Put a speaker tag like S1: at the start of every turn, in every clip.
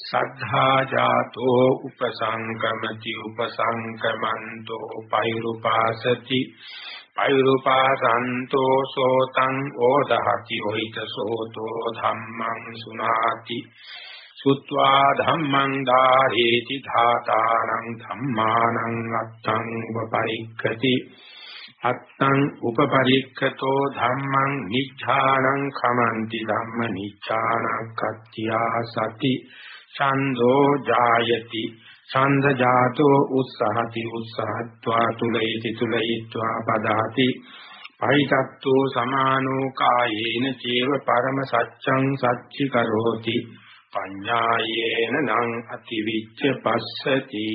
S1: සද්ධා ජාතෝ උපසංකමති උපසංකමන්තෝ පෛරුපාසති. පෛරුපාසන්තෝ සෝතං ඕදහති ඔහිත සෝතෝ ධම්මං සුනාති. සුත්වා ධම්මං ධාරේති ධාතානං ධම්මානං අත්තං උපපරික්ඛති. අත්තං උපපරික්ඛතෝ ධම්මං නිච්ඡානං khමන්ති ධම්ම නිච්ඡානං කත්ත්‍යා සති. ඡන්தோ ජායති. ඡන්ද ජාතෝ උස්සහති. උස්සහත්වා තුලයිති තුලයිත්වා පදාති. පයිතත්තු සමානෝ කායේන චේව පරම සත්‍යං සච්චි කරෝති පඤ්ඤායේන නං අතිවිච්ඡ පස්සති.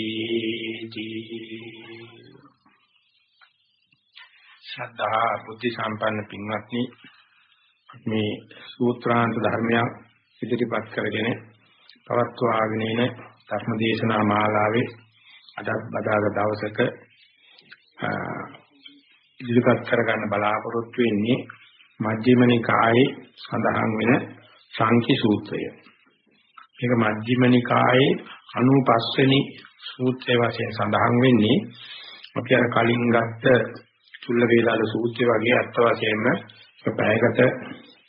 S1: ශ්‍රද්ධා බුද්ධ සම්පන්න පින්වත්නි මේ සූත්‍රාන්ත ධර්මයක් ඉදිරිපත් කරගෙන පවත්වාගෙන එන ධර්මදේශනා මාලාවේ අදත් බදාග දවසක ඉදිරිපත් කරගන්න බලාපොරොත්තු වෙන්නේ මජ්ක්‍ධිම නිකායේ සඳහන් වෙන සංකි සූත්‍රය. මේක මජ්ක්‍ධිම නිකායේ 95 වෙනි සූත්‍රය වශයෙන් සඳහන් වෙන්නේ අපි අර කලින් ගත්ත චුල්ල වේලාල සූත්‍රය වගේ අත්ත වශයෙන්ම පැයකට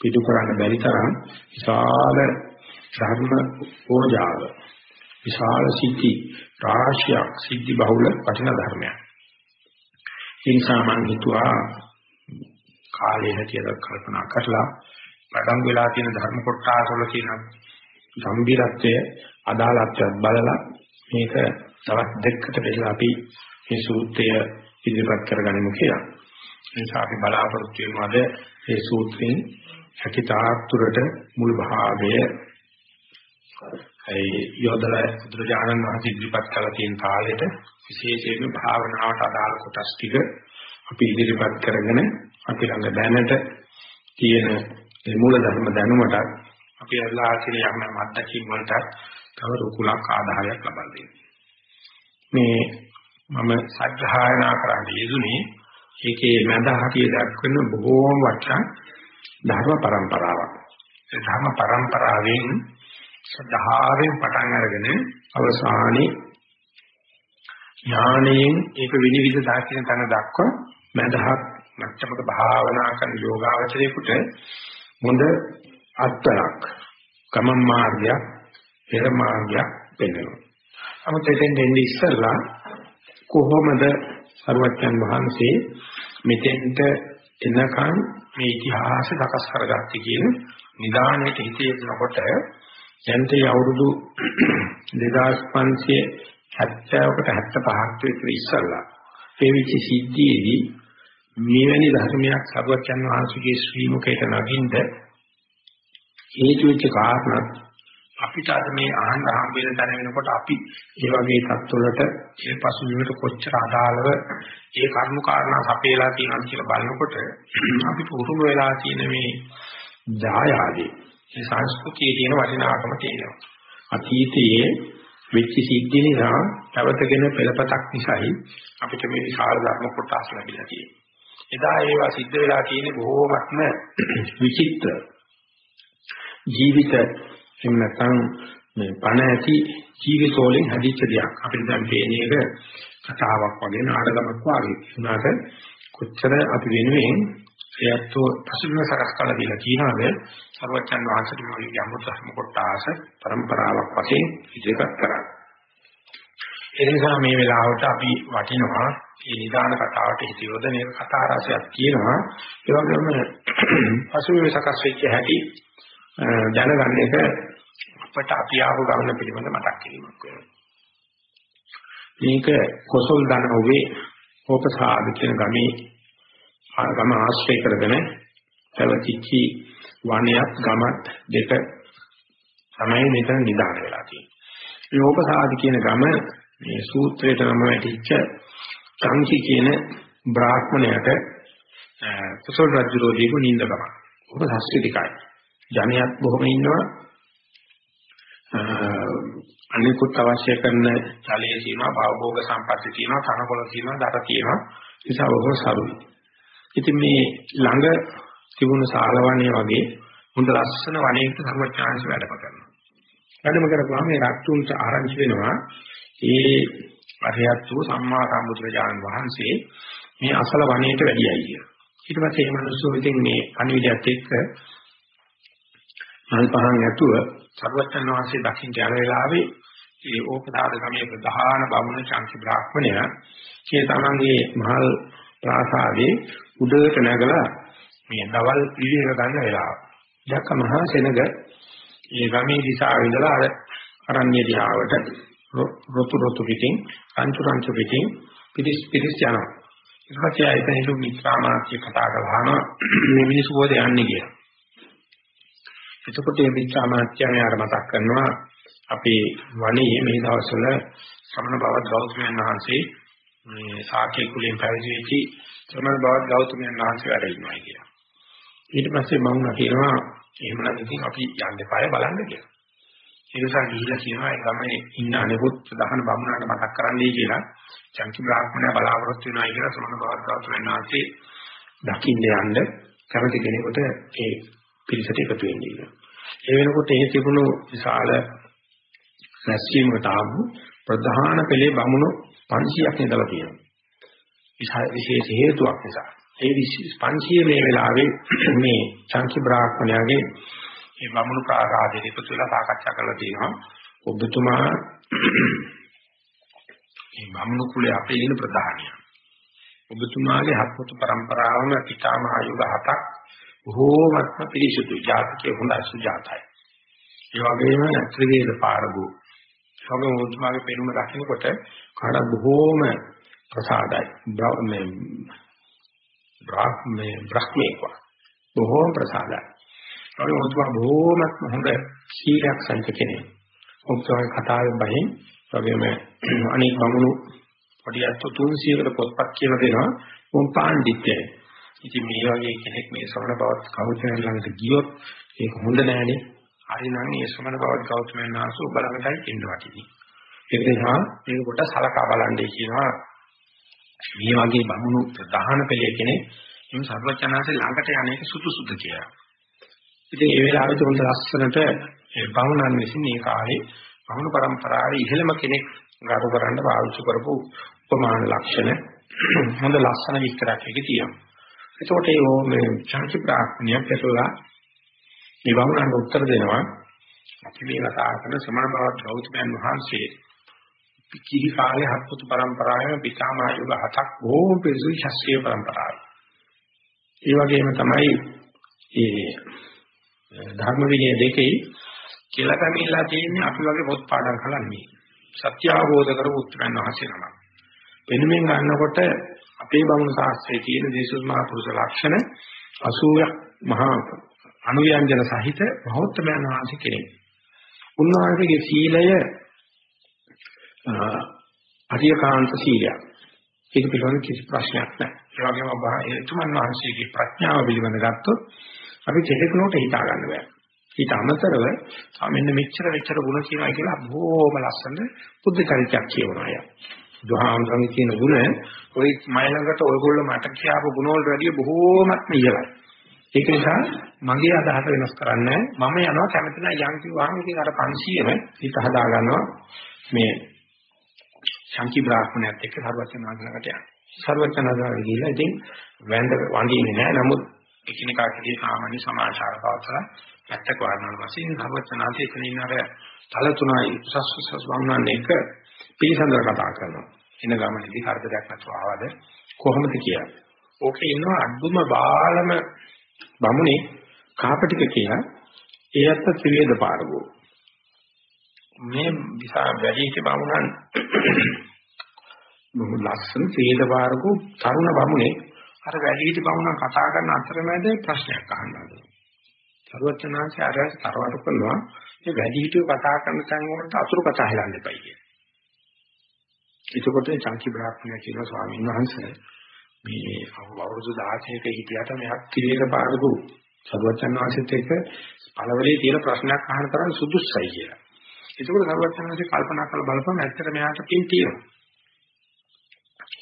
S1: පිටු කරන්න බැරි තරම් විශාල ධර්ම ඕජාව විශාල සිද්ධි රාශියක් සිද්ධි බහුල වටින ධර්මයක්. ඒ නිසා මම හිතුවා කාලේ හැටියට කල්පනා කරලා පටන් වෙලා තියෙන ධර්ම කොටස වල තියෙන ගැඹිරත්වය අදාළත්වයක් බලලා මේක තවත් දෙකකට බෙදලා අපි මේ සූත්‍රය ඉදිරිපත් කරගනිමු කියලා. ඒ නිසා අපි බලාපොරොත්තු වෙනවාද මේ සූත්‍රයෙන් හැකිතාක් තුරට මුල් භාගය ඒ යොදලා බුදුරජාණන් වහන්සේ ඉදිරිපත් කළ තියෙන කාලෙට විශේෂයෙන්ම භාවනාවට අදාළ කොටස් ටික අපි ඉදිරිපත් කරගෙන අපි ළඟ දැනට තියෙන මේ මූල ධර්ම දැනුමට අපි අල්ලා කියන යම් මද්දකින් වලට තව රුකුලක් ආදායයක් ලබා දෙන්නේ. මේ මම සත්‍යහායනා කරන්න යෙදුනේ ඒකේ මඳ හතිය දක්වන බොහෝම වටිනා ධර්ම પરම්පරාවක්. ඒ ධර්ම પરම්පරාවෙන් සද්ධාවෙන් පටන් අරගෙන අවසානයේ ඥාණයෙන් ඒක විනිවිද දකින්න තැන දක්වා මඳහත් මට්ටමක භාවනා කරන යෝගාවචරයේකට හොඳ අත්තරක් ගමන් මාර්ගයක් පෙර මාර්ගයක් පෙන්වනවා. නමුත් එතෙන් දෙන්නේ ඉස්සෙල්ලා කොහොමද සරුවච්චන් වහන්සේ මෙතෙන්ට එනකන් මේ ඉතිහාසය සකස් කරගත්තේ කියන නිදානයේ හිතේ යනකොට යන්තේ අවුරුදු 2570කට 75ක් විතර ඉස්සල්ලා ඒ විච සිද්ධියේදී මෙවැනි ධර්මයක් සර්වචන් වහන්සේගේ ශ්‍රී මුඛයට නගින්ද හේතු වෙච්ච කාරණා අපිට අද මේ අහන්න හම්බෙන තැන වෙනකොට අපි ඒ වගේ තත්ත්වවලට ඒ පසුබිමට කොච්චර අදාළව ඒ කර්ම කාරණා සපේලා තියෙනවද කියලා බලනකොට අපි පුරුදු වෙලා තියෙන මේ දායාදී මේ සංස්කෘතියේ තියෙන වටිනාකම තියෙනවා. අතීතයේ වෙච්ච සිද්ධි නිසා පැවතගෙන පෙළපතක් නිසායි අපිට මේ විශාල ධර්ම කොටස් ලැබිලා තියෙන්නේ. එදා ඒවා සිද්ධ වෙලා තියෙන්නේ බොහෝමත්ම විචිත්‍ර ජීවිත එහෙම නැත්නම් මේ පණ ඇති ජීවිතෝලෙන් හැදිච්ච දෙයක්. අපිට දැන් පේන්නේ එක කතාවක් වගේ නාටකමක් වගේ. උනාට කොච්චර අපි වෙනුවෙන් එයත්ෝ පසුබිම සකස් කරලා දීලා කියනවාද සර්වචන් වහන්සේට මොකද යම්ම ධර්ම කොටාස પરම්පරාවක් වශයෙන් ඉදිරිපත් කරා. ඒ නිසා මේ වෙලාවට අපි වටිනවා මේ නිදාන කතාවට හිත යොදන එක කතා රසයක් තියෙනවා. ඒ වගේම පසුබිම සකස් වෙච්ච හැටි දැනගන්න එක අපට අපි ආව ගමන පිළිබඳ මතක් කිරීමක් වෙනවා. මේක කොසල් දනෝවේ ඕපසාද කියන ගමේ ගම ආශ්‍රය කරගෙන පැවතිච්චි වණයක් ගමත් දෙක තමයි මෙතන නිදාන වෙලා තියෙන්නේ. මේ ඕපසාද කියන ගම මේ සූත්‍රයට නම වැටිච්ච සංකි කියන බ්‍රාහ්මණයට කුසල රජුරෝදීක නින්දකම. ඔබ සංස්කෘතිකයි. ජනයත් බොහොම ඉන්නවා. අනිකුත් අවශ්‍ය කරන ජලයේ තියෙනවා, භවභෝග සම්පatti තියෙනවා, කනකොල තියෙනවා, දර තියෙනවා. ඒ නිසා බොහොම සරුයි. ඉතින් මේ ළඟ තිබුණු සාලවණේ වගේ හොඳ ලස්සන වනයක සර්වඥාන්ස වැඩම කරනවා. වැඩම කරපුවාම මේ රක්තුන්ට ආරංචි වෙනවා. ඒ අරියත් වූ සම්මා සම්බුදුරජාණන් වහන්සේ මේ අසල වනයේට වැඩියයි කියලා. ඊට පස්සේ මේ මිනිස්සු ඉතින් මේ අනිවිදයත් එක්ක මල් පහන් ඇතුව සර්වඥාන් වහන්සේ දකින්න යන වෙලාවේ ඒ ඕපදාද ගමේ ප්‍රධාන බමුණ චාන්ති බ්‍රාහ්මණයා කිය තමන්ගේ මහල් ප්‍රාසාදේ උඩට නැගලා මේ දවල් පිළිවෙල ගන්න වෙලාව. දැක්ක මහා සෙනග ඒ ගමේ දිශාව ඉඳලා අර අරණ්‍ය දිහාවට රොතු රොතු පිටින් අංචු රංචු පිටින් පිටිස් පිටිස් යනවා. ඊට පස්සේ ආයතන හිටු මිත්‍රාමාත්‍ය කතා කරාම මේ මිනිස්සු කොහෙද යන්නේ කියලා. එතකොට මේ මිත්‍රාමාත්‍ය මෙයාට මතක් කරනවා අපේ වනයේ මේ දවස්වල සමන බවත් ගෞතමයන් වහන්සේ මේ සාකේ කුලෙන් පැවිදි වෙච්චි සමන බවත් ගෞතමයන් වහන්සේ වැඩ ඉන්නවා කියලා. ඊට පස්සේ මම කියනවා එහෙමනම් ඉතින් අපි යන්න එපාය බලන්න කියලා. ඒ නිසා ගිහිලා කියනවා ඒ ගමේ ඉන්න අනෙකුත් දහන බමුණාට මතක් කරන්නයි කියලා. චංකි බ්‍රාහ්මණය බලාපොරොත්තු වෙනවා කියලා සමන බවත් ගෞතමයන් වහන්සේ දකින්න යන්න කැමති කෙනෙකුට ඒ පිරිසට එකතු වෙන්නේ. ඒ වෙනකොට ඒ තිබුණු විශාල රැස්වීමකට ආපු ප්‍රධාන පෙළේ බමුණු 500ක් ඉඳලා තියෙනවා. විශේෂ හේතුවක් නිසා. ඒ 500 මේ වෙලාවේ මේ චංකි බ්‍රාහ්මණයාගේ මේ බමුණු ප්‍රාසාදයේ ඉපතු වෙලා සාකච්ඡා කරලා තියෙනවා. ඔබතුමා මේ බමුණු කුලේ අපේ ඉන්න ප්‍රධානියා. ඔබතුමාගේ හත්මුතු પરම්පරාවම පිටාමහ යුග හතක් බොහෝමත්ම පිරිසුදුයි. ජාතකයේ හොඳ සුජාතයි. ඒ වගේම ත්‍රිවේද පාරගු. සමෝතුමාගේ පෙනුම දකින්නකොට කාට බොහෝම ප්‍රසාදයි. මේ බ්‍රාහ්මේ බ්‍රහ්මේක බොහෝම ප්‍රසාදයි. ඒ වගේම බොහෝමත්ම හොඳ සීලයක් සංච කෙනෙක්. ඔබතුමාගේ කතාවෙන් බහින් වගේම අනික් බමුණු පොඩි අත්තු 300කට පොත්පත් කියලා දෙනවා. උන් පාණ්ඩිත්‍යයි. ඉතින් මේ වගේ කෙනෙක් මේ ශ්‍රවණ බවත් කෞතුකයන් ළඟට ගියොත් ඒක හොඳ නෑනේ. හරිනම් මේ ශ්‍රවණ බවත් කෞතුකයන් ආසු බලකටයි ඉන්න වටිනි. ඒක නිසා මේක කොට සලකා බලන්නේ කියනවා. මේ වගේ බමුණු ප්‍රධාන පෙළේ කෙනෙක් මේ සර්වචනාසේ ළඟට යන්නේක සුදුසුද කියලා. ඉතින් ඒ වෙලාවට හොඳ ලස්සනට ඒ බමුණන් විසින් මේ කාලේ බමුණු પરම්පරාවේ ඉහළම කෙනෙක් ගරු කරන්න පාවිච්චි කරපු උපමාන ලක්ෂණ හොඳ ලස්සන විස්තරයක් එකේ තියෙනවා. එතකොට මේ චාන්ති ප්‍රාඥයක් ඇතුළා මේ බමුණන්ට උත්තර දෙනවා අපි මේ කතා කරන සමන බවත් ගෞතමයන් වහන්සේ පිකිහි කාලේ හත්පුත් පරම්පරාවේ පිටාමා යුග හතක් බොහෝ පිරිසුයි ශාස්ත්‍රීය පරම්පරාවයි. ඒ වගේම තමයි ඒ ධර්ම විනය දෙකේ කියලා කමිලා තියෙන්නේ අපි වගේ පොත් පාඩම් කරලා නෙමෙයි. සත්‍ය අවබෝධ කරගන්න උත්තරන් වහන්සේ නමක්. වෙනමින් ගන්නකොට අපේ බමුණු ශාස්ත්‍රයේ තියෙන දේශුස් මහ පුරුෂ ලක්ෂණ 80ක් මහා අනුයන්ජන සහිත මහෞත්මයන් වහන්සේ කෙනෙක්. උන්වහන්සේගේ සීලය අරියකාන්ත සීලයක්. ඒක පිළිබඳ කිසි ප්‍රශ්නයක් නැහැ. ඒ වගේම එතුමන් වහන්සේගේ ප්‍රඥාව පිළිබඳ ගත්තොත් අපි දෙහෙකුනට හිතා ගන්න බෑ. ඊට අමතරව මෙන්න මෙච්චර මෙච්චර ಗುಣ කියනවා කියලා බොහොම ලස්සන බුද්ධ චරිතයක් කියවනවා යා. බුදුහාමරගේ කියන ගුණ ওই මයි ළඟට ඔයගොල්ලෝ මට කියාපු ගුණ වලට වැඩිය බොහෝමත්ම ඉහළයි. ඒක නිසා මගේ අදහස වෙනස් කරන්නේ මම යනවා කැමති නැහැ යම් කිව්වහම ඉතින් අර 500ම හිත හදා ගන්නවා මේ ශාන්ති බ්‍රාහ්මණයත් එක්ක සර්වචනාගලකට යනවා. සර්වචනාගලට ගිහිල්ලා ඉතින් වැඳ වඳින්නේ නැහැ. නමුත් එකිනෙකා කෙරේ සාමාන්‍ය සමාචාර පවත්ලා පැත්තක වරනවා වශයෙන් සර්වචනාදී එතන ඉන්න අර තල තුනයි උසස් උසස් වුණාන් එක පිළිසඳර කතා කරනවා. එන ගමනේදී හර්ධයක් නැතුව ආවද කොහොමද කියලා. ඕකේ ඉන්නවා අද්දුම බාලම බමුණේ කාපටික කියලා ඒ අත්ත ත්‍රිවේද පාරගෝ. මේ විසා වැඩිහිටි බමුණන් බොහොම ලස්සන ත්‍රිවේද පාරගෝ තරුණ බමුණේ අර වැඩිහිටි බමුණන් කතා කරන අතරමැද ප්‍රශ්නයක් අහනවා. සරුවචනාංශය ආරයස් තරවටු කරනවා මේ වැඩිහිටියෝ කතා කරන තැන් වලට අතුරු කතා හෙලන්න එපයි කියලා. එතකොට චංකි බ්‍රාහ්මණය කියන ස්වාමීන් වහන්සේ මේ අවුරුදු 16ක හිටියට මෙහක් කිරියක පාරදු සරුවචන් වාසිත එක්ක පළවලේ තියෙන ප්‍රශ්නයක් අහන තරම් සුදුස්සයි කියලා. ඒකෝද සරුවචන් වාසිත කල්පනා කරලා බලපුවම ඇත්තට මෙයාට පින් තියෙනවා.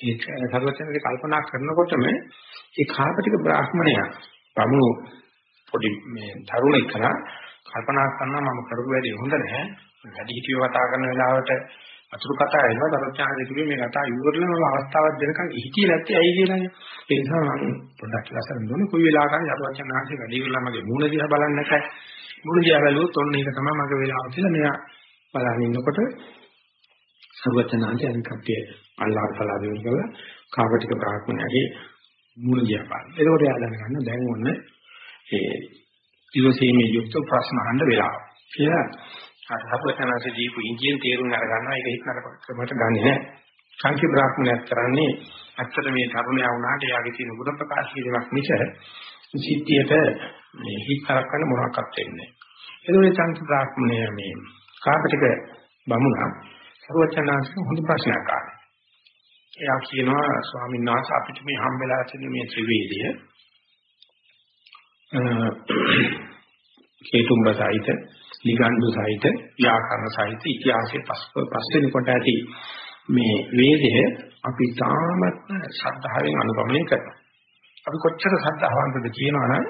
S1: ඒක සරුවචන්ගේ කල්පනා කරනකොටම ඒ කාපටික බ්‍රාහ්මණයා බමුණු පොඩි මේ තරුණෙක් කරා කල්පනා කරනවා මම කරපු වැඩේ හොඳ නැහැ. වැඩි හිටියෝ කතා කරන වෙලාවට අතුරු කතා එනවා දරචාන දෙකේ මේ කතා ඉවරලම අවස්ථාවක් දෙනකන් හිතියේ නැත්තේ ඇයි කියලානේ. ඒ නිසා මම පොඩ්ඩක් ඉස්සරහින් දුන්නේ කොයි වෙලාවකරි අරවචන ආංශේ වැඩි ඉවරලා මගේ මූණ දිහා බලන්න නැකයි. මූණ දිහා බැලුවොත් ඔන්න ඒක තමයි මගේ වෙලාව කියලා මෙයා බලන් ඉන්නකොට සර්වචනාංශය අනිත් කප්පිය අල්ලාහ් තලා දෙවි කියලා කාපටික බ්‍රාහ්මණයාගේ මූණ දිහා බලන. ඒකෝට එයා දැනගන්න දැන් ඔන්න ඒ ඉවසීමේ යුක්ත ප්‍රශ්න අහන්න වෙලාව. කියලා සර්වචනාංශ දීපු ඉංජින් තේරුම් අරගන්නවා ඒක හිතනකට ක්‍රමයට ගන්නෙ නැහැ. සංකීර්ණ බ්‍රාහ්මණයක් කරන්නේ ඇත්තට මේ තරුණයා වුණාට එයාගේ තියෙන ගුණ ප්‍රකාශ කිරීමක් මිස සිද්ධියට මේ හිත කරකන මොනවාක්වත් වෙන්නේ නැහැ. ඒකෝනේ සංකීර්ණ බ්‍රාහ්මණය මේ කාපටික බමුණා සර්වචනාංශ හොඳ ප්‍රශ්නයක් අහනවා. එයා කියනවා ස්වාමීන් වහන්සේ අපිට මේ හම්බෙලා තියෙන මේ ත්‍රිවේදය හේතුම්බ සහිත, නිගණ්ඩු සහිත, ව්‍යාකරණ සහිත ඉතිහාසයේ පස්වෙනි කොට ඇති මේ වේදය අපි තාමත් ශ්‍රද්ධාවෙන් අනුගමනය කරනවා. අපි කොච්චර ශ්‍රද්ධාවන්තද කියනවනම්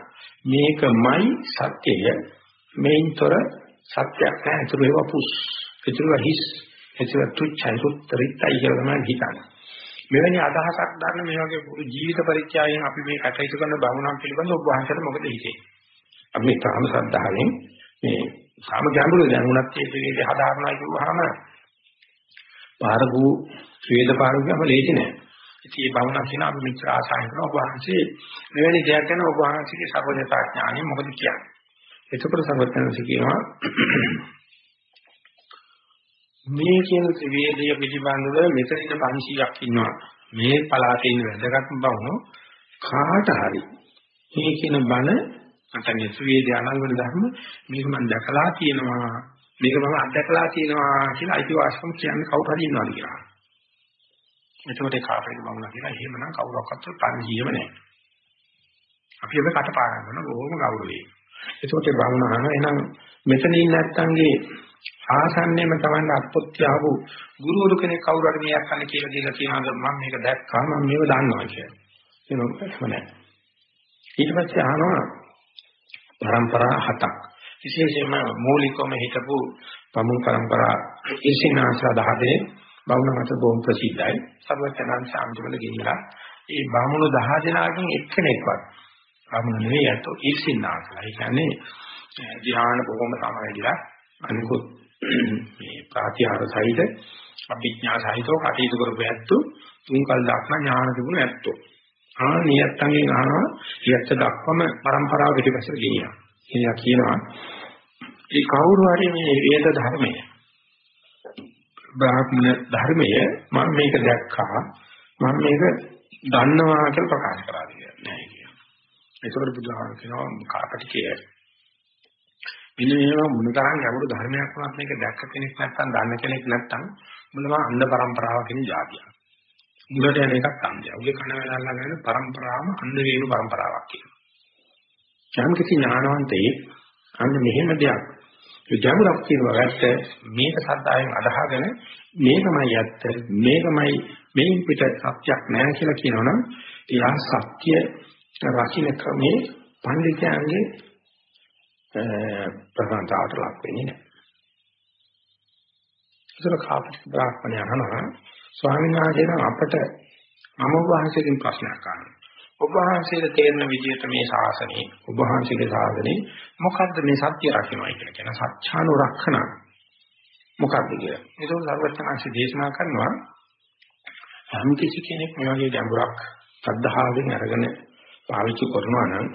S1: මේකමයි සත්‍යය මේන්තර සත්‍යයක් නැහැ. ඒක ඒවා පුස්. ඒක හිස්. ඒක තුච්චයි සුත්තරිතයි කියලා තමයි හිතන්නේ. මෙවැනි අදහසක් ගන්න මේ වගේ පුරු ජීවිත පරිත්‍යාගයෙන් අපි මේ කටයුතු කරන බමුණන් පිළිබඳව ඔබ වහන්සේට මොකද හිතෙන්නේ? අපි මේ තාම සද්ධාවෙන් මේ සාම ගැඹුරු දැනුණත් ඒ පිළිදේ හදාරනවා කියුවාම පාරගු ශ්වේද පාරගුම ලේසි නෑ. ඉතින් මේ බමුණන් කියන අපි මෙච්චර ආසාවෙන් කරන ඔබ වහන්සේ මෙවැනි දෙයක් ගැන ඔබ වහන්සේගේ සර්වඥතා ඥාණය මොකද කියන්නේ? එතකොට සර්වඥන්සේ කියනවා මේ කියන ත්‍රිවේදය පිළිබඳව මෙතන ඉන්න 500ක් ඉන්නවා. මේ පළාතේ ඉන්න වැදගත්ම බවනෝ කාට හරි මේ කියන බණ නැත්නම් ත්‍රිවේදය අනංගන ධර්ම මේක මම දැකලා තියෙනවා. මේක මම අත්දැකලා තියෙනවා කියලා අයිතිවාසිකම් කියන්නේ කවුරු හරි ඉන්නවද කියලා. එතකොට ඒ කාටද මම කියලා එහෙමනම් කවුරක්වත් 500ම නැහැ. අපි ඔබ කටපාඩම් කරන බොහොම ගෞරවයෙන්. එතකොට ඒ බ්‍රාහ්මණ අහන එහෙනම් මෙතන ඉන්න නැත්තන්ගේ ආසන්නයේම Taman අත්පොත්‍යාවු ගුරුවරු කෙනෙක් කවුරු හරි මේක අහන්න කියලා දීලා කියනවාද මම මේක දැක්කා මම මේක දන්නවා කියලා. ඒක නෑ. ඊට පස්සේ අහනවා પરම්පරා හතක්. විශේෂයෙන්ම මූලිකවම හිටපු පමුල් પરම්පරා ඉසිනාසලා 10 බවුන මත බොහොම ප්‍රසිද්ධයි. සර්වචනන් සාම්ජවල ගිහිලා ඒ බාමුණු 10 දෙනාගෙන් එක්කෙනෙක්වත් බාමුණු නෙවෙයි අතෝ ඉසිනාසලා. ඒ කියන්නේ ධ්‍යාන බොහොම සමාධිලා අනිකුත් මේ ප්‍රාතිහාර සහිත අභිඥා සහිතව කටයුතු කරපු ඇත්තෝ තුන්කල් දක්වා ඥාන තිබුණ ඇත්තෝ ආනියත්තන්ගෙන් අහනවා ඉයත්ත දක්වම પરම්පරාව පිටිපස්සට ගෙනියනවා. එයා කියනවා ඒ කවුරු හරි මේ වේද ධර්මය බ්‍රාහ්මණ ධර්මය මම මේක දැක්කා මම මේක දන්නවා කියලා ප්‍රකාශ කරා කියන්නේ කියනවා. ඒකට බුදුහාම කියනවා කාපටිකය මෙන්න මේවා මොනතරම් ගැඹුරු ධර්මයක් වුණත් මේක දැක්ක කෙනෙක් නැත්නම් දන්න කෙනෙක් නැත්නම් මොනවා අන්ධ પરම්පරාවකින් જાතියක්. උඩට යන එකක් ඡන්දය. උගේ කන වෙලාලා ගන්න પરම්පරාවම අන්ධ වේණු પરම්පරාවක් කියනවා. යම් කිසි ඥානවන්තයෙ අන්න මෙහෙම දෙයක් ගැඹුරක් කියනවා ඇත්ත මේක සද්දායෙන් අදහගෙන මේකමයි ඇත්ත මේකමයි මේන් පිට සත්‍යක් නැහැ කියලා කියනවනම් එයා සත්‍ය රකින්න ක්‍රමේ පඬිතුයන්ගේ ප්‍රසන්නතාවට ලක් වෙන්නේ නැහැ. ඒක කාපිට බ්‍රාහ්මණය අහනවා ස්වාමීන් වහන්සේ නම් අපට මම වහන්සේගෙන් ප්‍රශ්නයක් අහනවා. ඔබ වහන්සේට තේරෙන විදිහට මේ ශාසනයේ ඔබ වහන්සේගේ ශාසනයේ මොකද්ද මේ සත්‍ය රකින්නයි කියලා කියන සත්‍යානුරක්ෂණ මොකක්ද කියලා. ඒක සර්වඥාන්සේ දේශනා කරනවා යම් කිසි කෙනෙක් මේ වගේ ගැඹුරක් සද්ධාවෙන් අරගෙන පාවිච්චි කරනවා නම්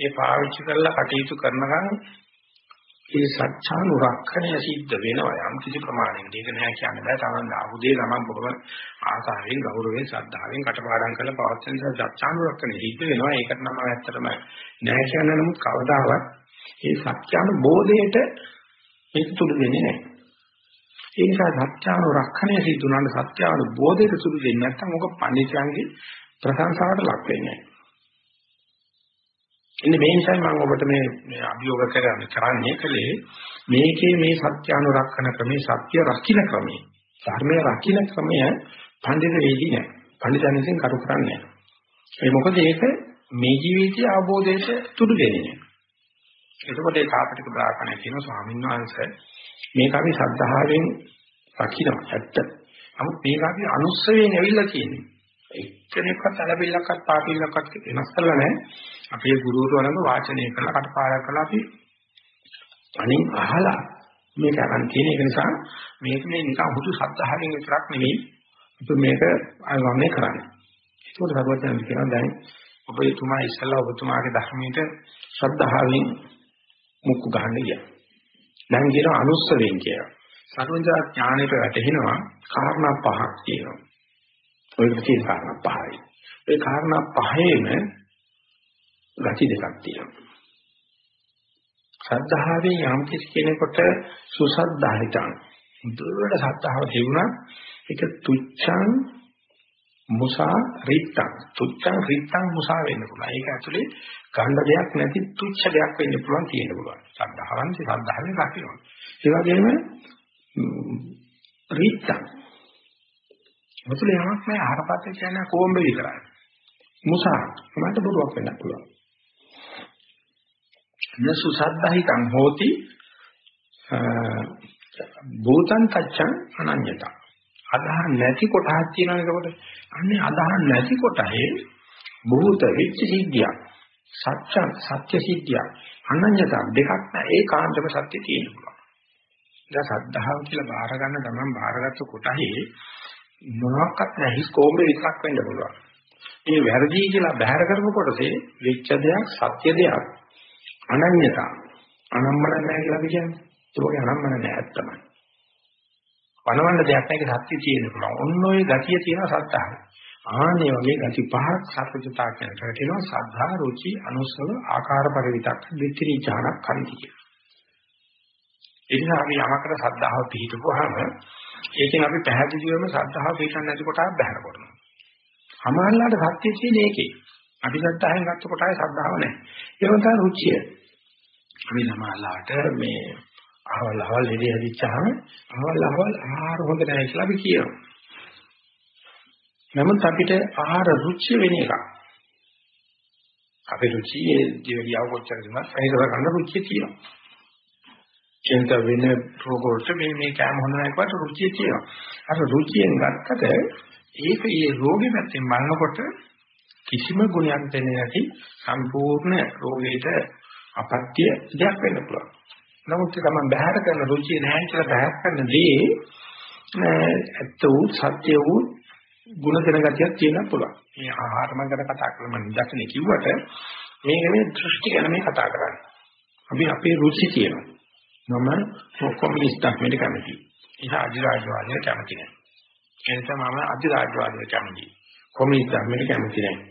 S1: ඒ පාවිච්චි කරලා කටයුතු කරනකම් ඒ සත්‍යානුරක්ෂණය සිද්ධ වෙනවා යම් කිසි ප්‍රමාණයකට. ඒක නෑ කියන්න බෑ. තමන් ආහුදේ ළමන් බොහොම ආසාවෙන් ගෞරවයෙන් ශ්‍රද්ධාවෙන් කටපාඩම් කරලා පවත්වන නිසා සත්‍යානුරක්ෂණය සිද්ධ වෙනවා. ඒකට නම් ඇත්තටම නෑ කියන්න නමුත් කවදාවත් ඒ සත්‍යානුබෝධයට ඒක තුඩු දෙන්නේ නෑ. ඒ නිසා සත්‍යානුරක්ෂණය සිද්ධ වුණාට සත්‍යානුබෝධයට තුඩු දෙන්නේ නැත්නම් ඔක පඬිතුන්ගේ ප්‍රශංසාවට ලක් වෙන්නේ නැහැ. ඉන්නේ මේ නිසා මම ඔබට මේ මේ අභියෝග කරන්නේ කරන්නේ කලේ මේකේ මේ සත්‍ය අනුරක්ෂණ ක්‍රමේ සත්‍ය රකින්න ක්‍රමේ ධර්මයේ රකින්න ක්‍රමය පඬිත වේදී නැහැ. පඬිතන්සින් කරු කරන්නේ නැහැ. ඒ මොකද ඒක මේ ජීවිතයේ අවබෝධයට තුඩු දෙන්නේ නැහැ. එතකොට ඒ කාපටික බ්‍රාහ්මණය කියන ස්වාමීන් වහන්සේ මේක අපි සද්ධාවෙන් රකින්න ඇත්ත. නමුත් මේක අපි අනුස්සවයෙන් ඇවිල්ලා කියන්නේ. එක්කෙනෙක්වත් අලබිල්ලක්වත් පාපිල්ලක්වත් වෙනස් කරලා නැහැ. අපේ ගුරුවරු වළඟ වාචනය කරලා කටපාඩම් කරලා අපි අනින් අහලා මේක අරන් තියෙන එක නිසා මේක මේ නිකන් හුදු සද්ධාවෙන් විතරක් නෙවෙයි අපි මේක අනුගමනය කරන්නේ. ඒකෝට සර්වඥයන් කියනවා දැන් ඔබතුමා ඉස්සල්ලා ඔබතුමාගේ ධර්මයට ශ්‍රද්ධාවෙන් මුක්කු ගහන්න ගියා. දැන් කියනවා අනුස්සවෙන් කියලා. සර්වඥා ඥාණයට වැටෙනවා කාරණා පහක් තියෙනවා. ඔය විදිහේ කාරණා පහයි. ඒ කාරණා පහේම ගති දෙකක් තියෙනවා. ශ්‍රද්ධාවෙන් යම් කිසි කෙනෙකුට සුසද්ධාහිතං දුරට සද්ධාව තිබුණා ඒක තුච්ඡං මුසා රිත්තං. තුච්ඡං රිත්තං මුසා වෙන්න පුළුවන්. ඒක ඇතුලේ ගන්න දෙයක් නැති තුච්ඡ දෙයක් වෙන්න පුළුවන් තියෙන්න පුළුවන්. ශ්‍රද්ධාවන් ශ්‍රද්ධාවෙන් රකින්න. ඒ වගේම රිත්තං. මුතුලේ යමක් නෑ. ආහාරපත් කියන්නේ කොම්බේ විතරයි මුසා. මට බොරුවක් වෙන්න පුළුවන්. නසු සද්ධාහිතං හෝති භූතං තච්ඡං අනඤ්‍යතා. අදහන් නැති කොටහක් තියෙනවා එතකොට. අන්නේ අදහන් නැති කොටහේ භූත වෙච්ච සිද්ධියක් සත්‍ය සත්‍ය සිද්ධියක් අනඤ්‍යතා දෙකක් නෑ. ඒකාන්තම සත්‍ය තියෙන්න පුළුවන්. දැන් සද්ධාව කියලා බාර ගන්න ගමන් බාරගත්තු කොටහේ මොනවාක්වත් නැහැ ස්කෝපේ විතරක් වෙන්න පුළුවන් මේ වැරදි කියලා බැහැර කරපු කොටසේ වෙච්ච දෙයක් සත්‍ය දෙයක් අනන්‍යතා අනම්මන නැහැ කියලා අපි කියන්නේ. ඒකේ අනම්මන නැහැ තමයි. පණවන්න දෙයක් නැහැ ඒක සත්‍ය තියෙන්න පුළුවන්. ඔන්න ඔය ගතිය තියෙන සත්‍තාව. ආනේ වගේ ගති පහක් සත්‍යතා කියනට කියනවා සද්ධා රුචි අනුසව ආකාර පරිවිතක් දෙත්‍රි ඥානක් කන්ති කියන. ඒ නිසා අපි යමකට සද්ධාව පිළිපුවාම ඒකෙන් අපි පැහැදිලිවම සද්ධාව පිළිගන්න නැති කොටක් බහැර කරනවා. සමානලාට සත්‍ය තියෙන එකේ. අපි සද්ධායෙන් ගත්ත කොටයි සද්ධාව නැහැ. ඒ වගේ රුචිය. අපි සමානලාට මේ අහවල් අහවල් එදී හදිච්චාම අහවල් අහවල් ආහාර හොඳ නැහැ කියලා අපි කියනවා. නමුත් අපිට ආහාර රුචිය වෙන එකක්. අපේ රුචියේ දිවියව කොච්චර දුන්නත් සහිතව ගන්න රුචිය තියෙනවා. චින්ත වෙන රෝග වලට මේ මේ කෑම හොඳ නැහැ කොට රුචිය තියෙනවා. අර රුචියෙන් ගත්තට ඒක ඒ රෝගේ පැත්තෙන් බලනකොට කිසිම ගුණයක් දෙන්නේ නැති සම්පූර්ණ රෝගීට අපත්‍ය දෙයක් වෙන්න පුළුවන්. නමුත් තමයි බහැර කරන රුචිය නැහැ කියලා බහැර කරන දේ ඇත්ත වූ සත්‍ය වූ ගුණ දෙන ගතියක් තියෙන්න පුළුවන්. මේ ආහාර මම ගැන කතා කරලා මම දැක්කනේ කිව්වට මේක මේ දෘෂ්ටි ගැන මේ කතා කරන්නේ. අපි අපේ රුචි කියනවා. මම කොමියුනිස්ට් ධර්මයට කැමතියි. ඒක අධිරාජ්‍යවාදයට කැමති නැහැ. ඒ නිසා මම අධිරාජ්‍යවාදයට කැමතියි. කොමියුනිස්ට් ධර්මයට කැමති නැහැ.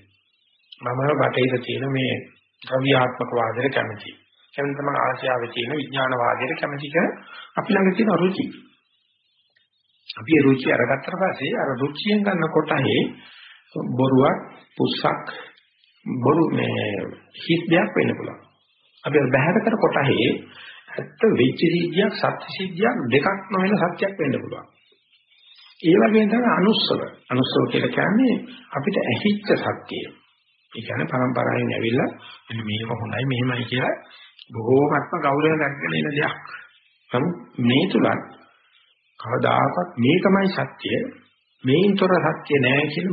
S1: මම බටහිර තියෙන මේ ද්‍රව්‍යාත්මක වාදයට කැමතියි. එතන තමයි ආසියාවේ තියෙන විඥාන වාදයට කැමති කියලා අපි ළඟ තියෙන රුචි. අපි ඒ රුචි අරගත්තට පස්සේ අර රුචියෙන් ගන්න කොටහේ බොරුවක්, පුස්සක්, බොරු මේ හිස් දෙයක් වෙන්න පුළුවන්. අපි බහැර කර කොටහේ ඇත්ත වෙච්ච සිද්ධියක් සත්‍ය සිද්ධියක් දෙකක් නොවන සත්‍යයක් වෙන්න පුළුවන්. ඒ වගේම තමයි අනුස්සව. අනුස්සව කියලා කියන්නේ අපිට ඇහිච්ච සත්‍යය. ඒ කියන්නේ පරම්පරාවෙන් ඇවිල්ලා මෙන්න මේක හොඳයි මෙහෙමයි කියලා බොහෝමත්ම ගෞරවයෙන් දැක්කන එන දෙයක්. නමුත් මේ තුලත් කවදාකවත් මේකමයි සත්‍ය මේන්තර සත්‍ය නෑ කියන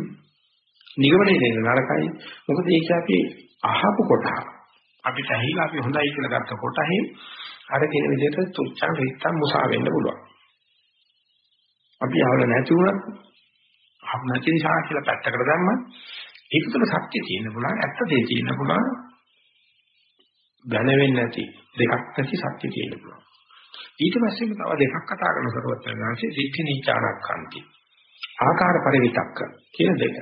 S1: නිගමනයේ දෙන්න නරකයි. මොකද ඒක අපි අහපු කොට අපිට ඇහිලා අපි හොඳයි කියලා ගත්ත කොටහේ අර කියන විදිහට තුච්ඡන් රිත්තන් මුසා වෙන්න පුළුවන්. අපි අහල නැති වුණත් අහ නැති නිසා කියලා පැත්තකට දැම්මත් ඒක තුළ සත්‍ය තියෙන්න පුළුවන් ඇත්ත දේ තියෙන්න පුළුවන්. ඝන වෙන්නේ නැති දෙකක් නැති සත්‍ය තියෙන්න පුළුවන්. ඊට පස්සේ තව දෙකක් කතා කරන සරුවත් යනවාසේ සිද්ධි නිචානක්ඛන්ති ආකාර පරිවිතක්ක කියන දෙක.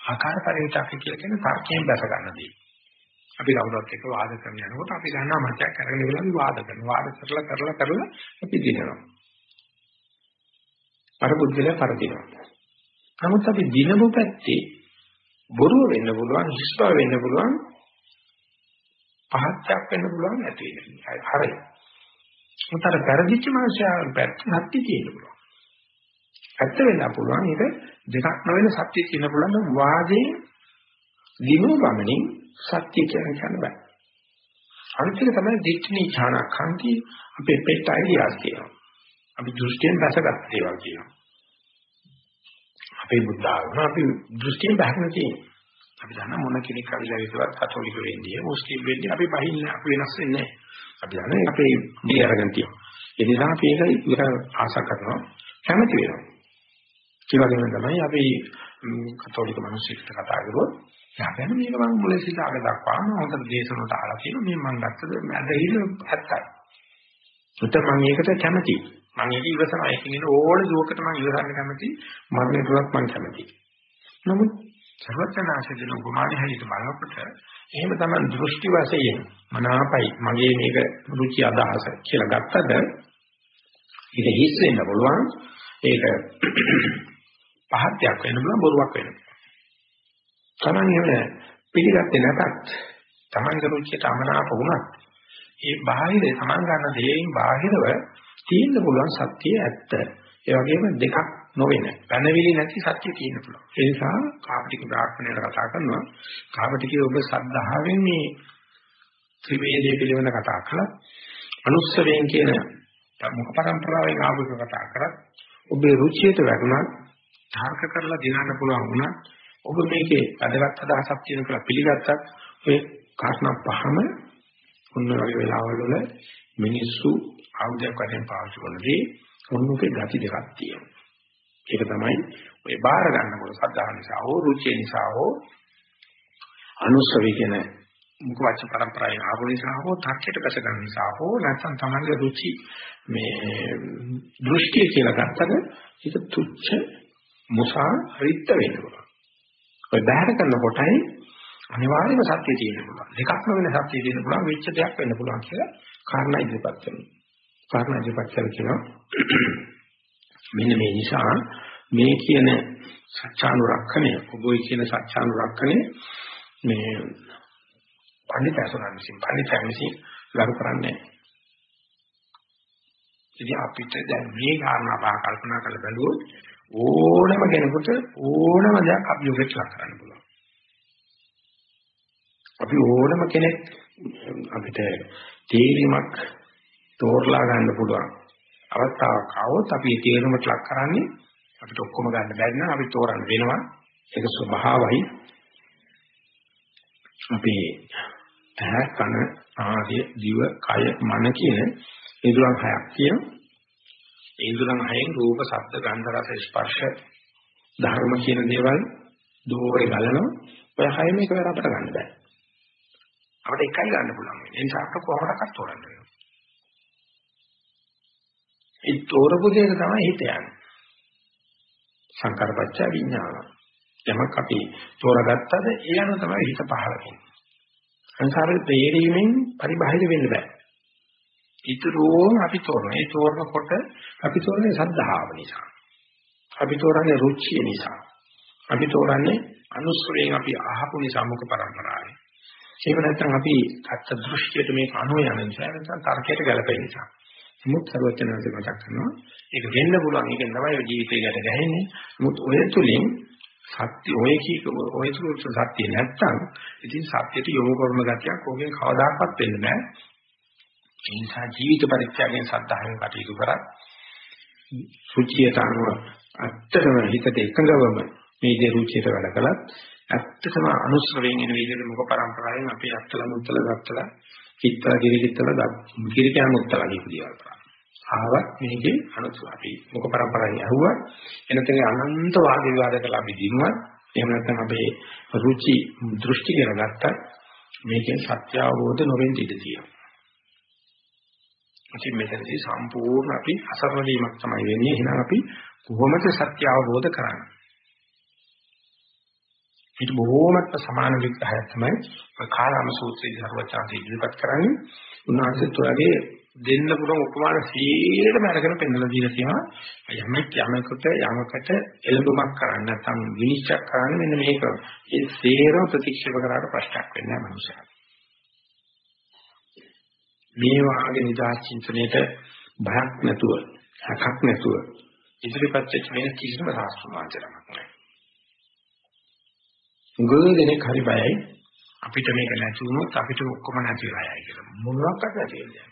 S1: ආකාර පරිවිතක්ක කියලා කියන්නේ තර්කයෙන් දැස ගන්න දේ. අපි කවුරුත් එක්ක වාද කරන යනකොට අපි ගන්නවා මතයක් අරගෙන ඉවරලා අපි වාද කරනවා වාද කරලා කරලා කරලා අපි දිනනවා අර බුද්ධිල පරදිනවා නමුත් අපි දිනපු පැත්තේ බොරුව වෙන්න පුළුවන්, හිස්බව වෙන්න පුළුවන්, පහත්යක් වෙන්න පුළුවන් නැති වෙන්නේ. හරි. උතර පෙරදිච්ච මාංශය පැත්ත සත්‍ය තියෙන්න පුළුවන්. ඇත්ත වෙන්න පුළුවන්. ඒක දෙකක් නොවන සත්‍ය තියෙන්න පුළුවන්. වාදයේ දිනු ගමනින් සත්‍ය කියන කියන්න බෑ. අනිත් එක තමයි දිට්ඨිනී ඥානකන්ති අපේ පෙට්ට අයිඩියාස් කියනවා. අපි දෘෂ්ටියෙන් දැසගත් දේවල් කියනවා. අපේ බුද්ධ ආගම අපි දෘෂ්ටියෙන් බහගෙන තියෙනවා. අපි දන්න මොන කෙනෙක් අවිලා විතරක් කතෝලික වෙන්නේ මුස්ලිම් වෙන්නේ අපි බහින්න අපි වෙනස් වෙන්නේ නැහැ. අපි දන්නේ අපේ දී අරගෙන තියෙනවා. ඒ නිසා අපි ඒක ඉවර ආශා කරනවා කැමති වෙනවා. ඒ වගේම තමයි අපි කතෝලික මිනිස්සුන්ට කතා කරුවොත් යාගෙන මේක මම මුලින් සිට අග දක්වාම හොඳට දේශනට අහලා තියෙනවා මේ මම ගත්තද මැදින් 70යි. උත්තර මම ඒකට කැමතියි. මම ඒක ඉවසනවා ඒකෙන් ඉන්න ඕන දුවකට මම ඉවසන්න කැමතියි. මරණයටවත් මම කැමතියි. නමුත් සර්වඥාශයෙන් උපමානේ හැටියට බලනකොට එහෙම තමයි දෘෂ්ටි වශයෙන් මනාපයි මගේ මේක රුචි අදහස කියලා ගත්තද ඒක හිස් වෙන්න පුළුවන් ඒක පහත්යක් වෙන්න පුළුවන් බොරුවක් වෙන්න තමන් එහෙම පිළිගත්තේ නැතත් තමන්ගේ රුචියට අමනාප වුණත් ඒ බාහිර තමන් ගන්න දේෙන් බාහිරව තියෙන්න පුළුවන් සත්‍යය ඇත්ත. ඒ වගේම දෙකක් නොවෙන පැනවිලි නැති සත්‍ය තියෙන්න පුළුවන්. ඒ නිසා කාපටික බ්‍රාහ්මණයට කතා කරනවා කාපටිකේ ඔබ සද්ධාවෙන් මේ ත්‍රිවේදයේ පිළිවෙල කතා කළා. අනුස්සවයෙන් කියන මුඛ පරම්පරාවෙන් ආපු කතා කරත් ඔබේ රුචියට වැටුණා තාර්ක කරලා දිනන්න පුළුවන් වුණා ඔබ මේකේ අදගත් අදහසක් තියෙන කියලා පිළිගත්තත් ඔය කාරණා පහම උන්න වගේ වෙලාවල් වල මිනිස්සු ආයුධයක් වශයෙන් පාවිච්චි කරනදී උන්නුගේ ගති දෙකක් තියෙනවා. ඒක තමයි ඔය බාර ගන්නකොට සද්ධා නිසා හෝ රුචිය නිසා හෝ අනුස්සවි කියන මුඛ වචන පරම්පරාවේ ආපු නිසා හෝ තර්කයට බැස ගන්න නිසා හෝ නැත්නම් තමන්ගේ රුචි මේ දෘෂ්ටිය කියලා ගත්තද ඒක තුච්ච මුසා රිත්ත වෙනවා. ඔය බාහිර කරනකොටයි අනිවාර්යයෙන්ම සත්‍ය තියෙන්න පුළුවන්. දෙකක්ම වෙන සත්‍ය තියෙන්න පුළුවන් වෙච්ච දෙයක් වෙන්න පුළුවන් කියලා කාරණා ඉදිරිපත් කරනවා. කාරණා ඉදිරිපත් කරලා මෙන්න මේ නිසා මේ කියන සත්‍යානුරක්ෂණය ඔබයි කියන සත්‍යානුරක්ෂණය මේ පඬිතසුරන් විසින් පඬිතයන් විසින් ලබ කරන්නේ ඉතින් අපිට දැන් මේ කාරණා බා කල්පනා කරලා බැලුවොත් ඕනම කෙනෙකුට ඕනම දෙයක් අභියෝගයක් ලක් කරන්න පුළුවන්. අපි ඕනම කෙනෙක් අපිට තේරීමක් තෝරලා ගන්න පුළුවන්. අවස්ථාවක් ආවොත් අපි ඒ තේරුමට ලක් කරන්නේ අපිට ඔක්කොම ගන්න බැරි නම් අපි තෝරන්න වෙනවා. ඒක ස්වභාවයි. අපි ඇහ කන ආදී දිව කය මන කියන ඉදurang හයක් තියෙනවා. ඒ ඉදurang හයෙන් රූප, ශබ්ද, ගන්ධ, රස, ස්පර්ශ ධර්ම කියන දේවල් දෝරේ ගලනවා. ඔය හයම එකවර අපට ගන්න බෑ. අපිට එකයි ගන්න පුළුවන්. ඒ නිසා අපිට කොහොමදක්වත් තෝරන්න වෙනවා. ඒ තෝරපු දෙයක තමයි හිත යන්නේ. සංකාරපච්ච විඥාන. යමක් අපි තෝරාගත්තද ඒ අනුව තමයි හිත පහළ වෙන්නේ. සංසාරේ තේරීමෙන් පරිබාහිර වෙන්න බෑ. ඊතරෝම අපි තෝරන. ඒ තෝරනකොට අපි තෝරන්නේ සද්ධාව නිසා. අපි තෝරන්නේ රුචිය නිසා. අපි තෝරන්නේ අනුස්සවයෙන් අපි අහපු නිසා මුඛ පරම්පරාවේ. ඒක නැත්නම් අපි අත්ත දෘෂ්ටියට මේක අනුව යන නිසා නැත්නම් තර්කයට ගැලපෙන නිසා. මුත් සර්වචනන්සේ මතක් කරනවා. ඒක වෙන්න පුළුවන්. ඒක තමයි ජීවිතේ ගැට ගැහෙන්නේ. මුත් ඔය තුලින් සත්‍ය ඔය කීක ඔය තුල සත්‍ය නැත්තම් ඉතින් සත්‍යයට යොමු කරන ගතියක් ඕකෙන් කවදාකවත් වෙන්න බෑ. ඒ නිසා ජීවිත පරිත්‍යාගයෙන් සද්ධායෙන් කටයුතු කරත් සුචියට අනුව ඇත්තම හිතට එකඟවම මේ දේ රුචියට වැඩ කළත් ඇත්තම අනුස්සවයෙන් එන විදිහට මොක පරම්පරාවෙන් අපි අත්තලම උත්තල ගත්තලා කිත්තලා කිරිකිත්තලා දක් කිරිකෑම උත්තලා කියපු දේවල් කරා. ආවත් මේකේ අනුස්සව අපි මොක පරම්පරාවෙන් අහුවා එනතේ අනන්ත වාද විවාද කළා අපි දිනුවත් එහෙම නැත්නම් අපේ රුචි දෘෂ්ටි කරගත්තා මේකෙන් සත්‍ය අවබෝධ නොවෙන්න ඉඩ තියෙනවා. ඉතින් මෙතනදී සම්පූර්ණ අපි අසරණ වීමක් තමයි වෙන්නේ. එහෙනම් අපි කොහොමද සත්‍ය අවබෝධ කරන්නේ? ඊට බොහෝමත්ම සමාන විග්‍රහයක් තමයි කාලාම සූත්‍රයේ ධර්මචාන්ති ඉදිරිපත් කරන්නේ. උන්වහන්සේත් ඔයගේ දෙන්න පුළුවන් උපමාන සීලෙම අරගෙන පෙන්නලා දීලා තියෙනවා යමෙක් යමෙකුට යමකට එළඹුමක් කරන්න නැත්නම් විනිශ්චය කරන්න මෙන්න මේක ඒ සේරම ප්‍රතික්ෂේප කරාට ප්‍රශ්නයක් වෙන්නේ නැහැ මනුස්සයා මේ වාගේ නිදාස් චින්තනයේට බයක් නැතුව හකක් නැතුව ඉදිරිපත් වෙච්ච වෙන කිසිම සාස්ත්‍රමාචරයක් නැහැ ගොඩනෙක් හරි බයයි අපිට මේක නැති වුණොත් අපිට ඔක්කොම නැති වෙලා යයි කියලා මොනවාක්වත් නැති වෙන්නේ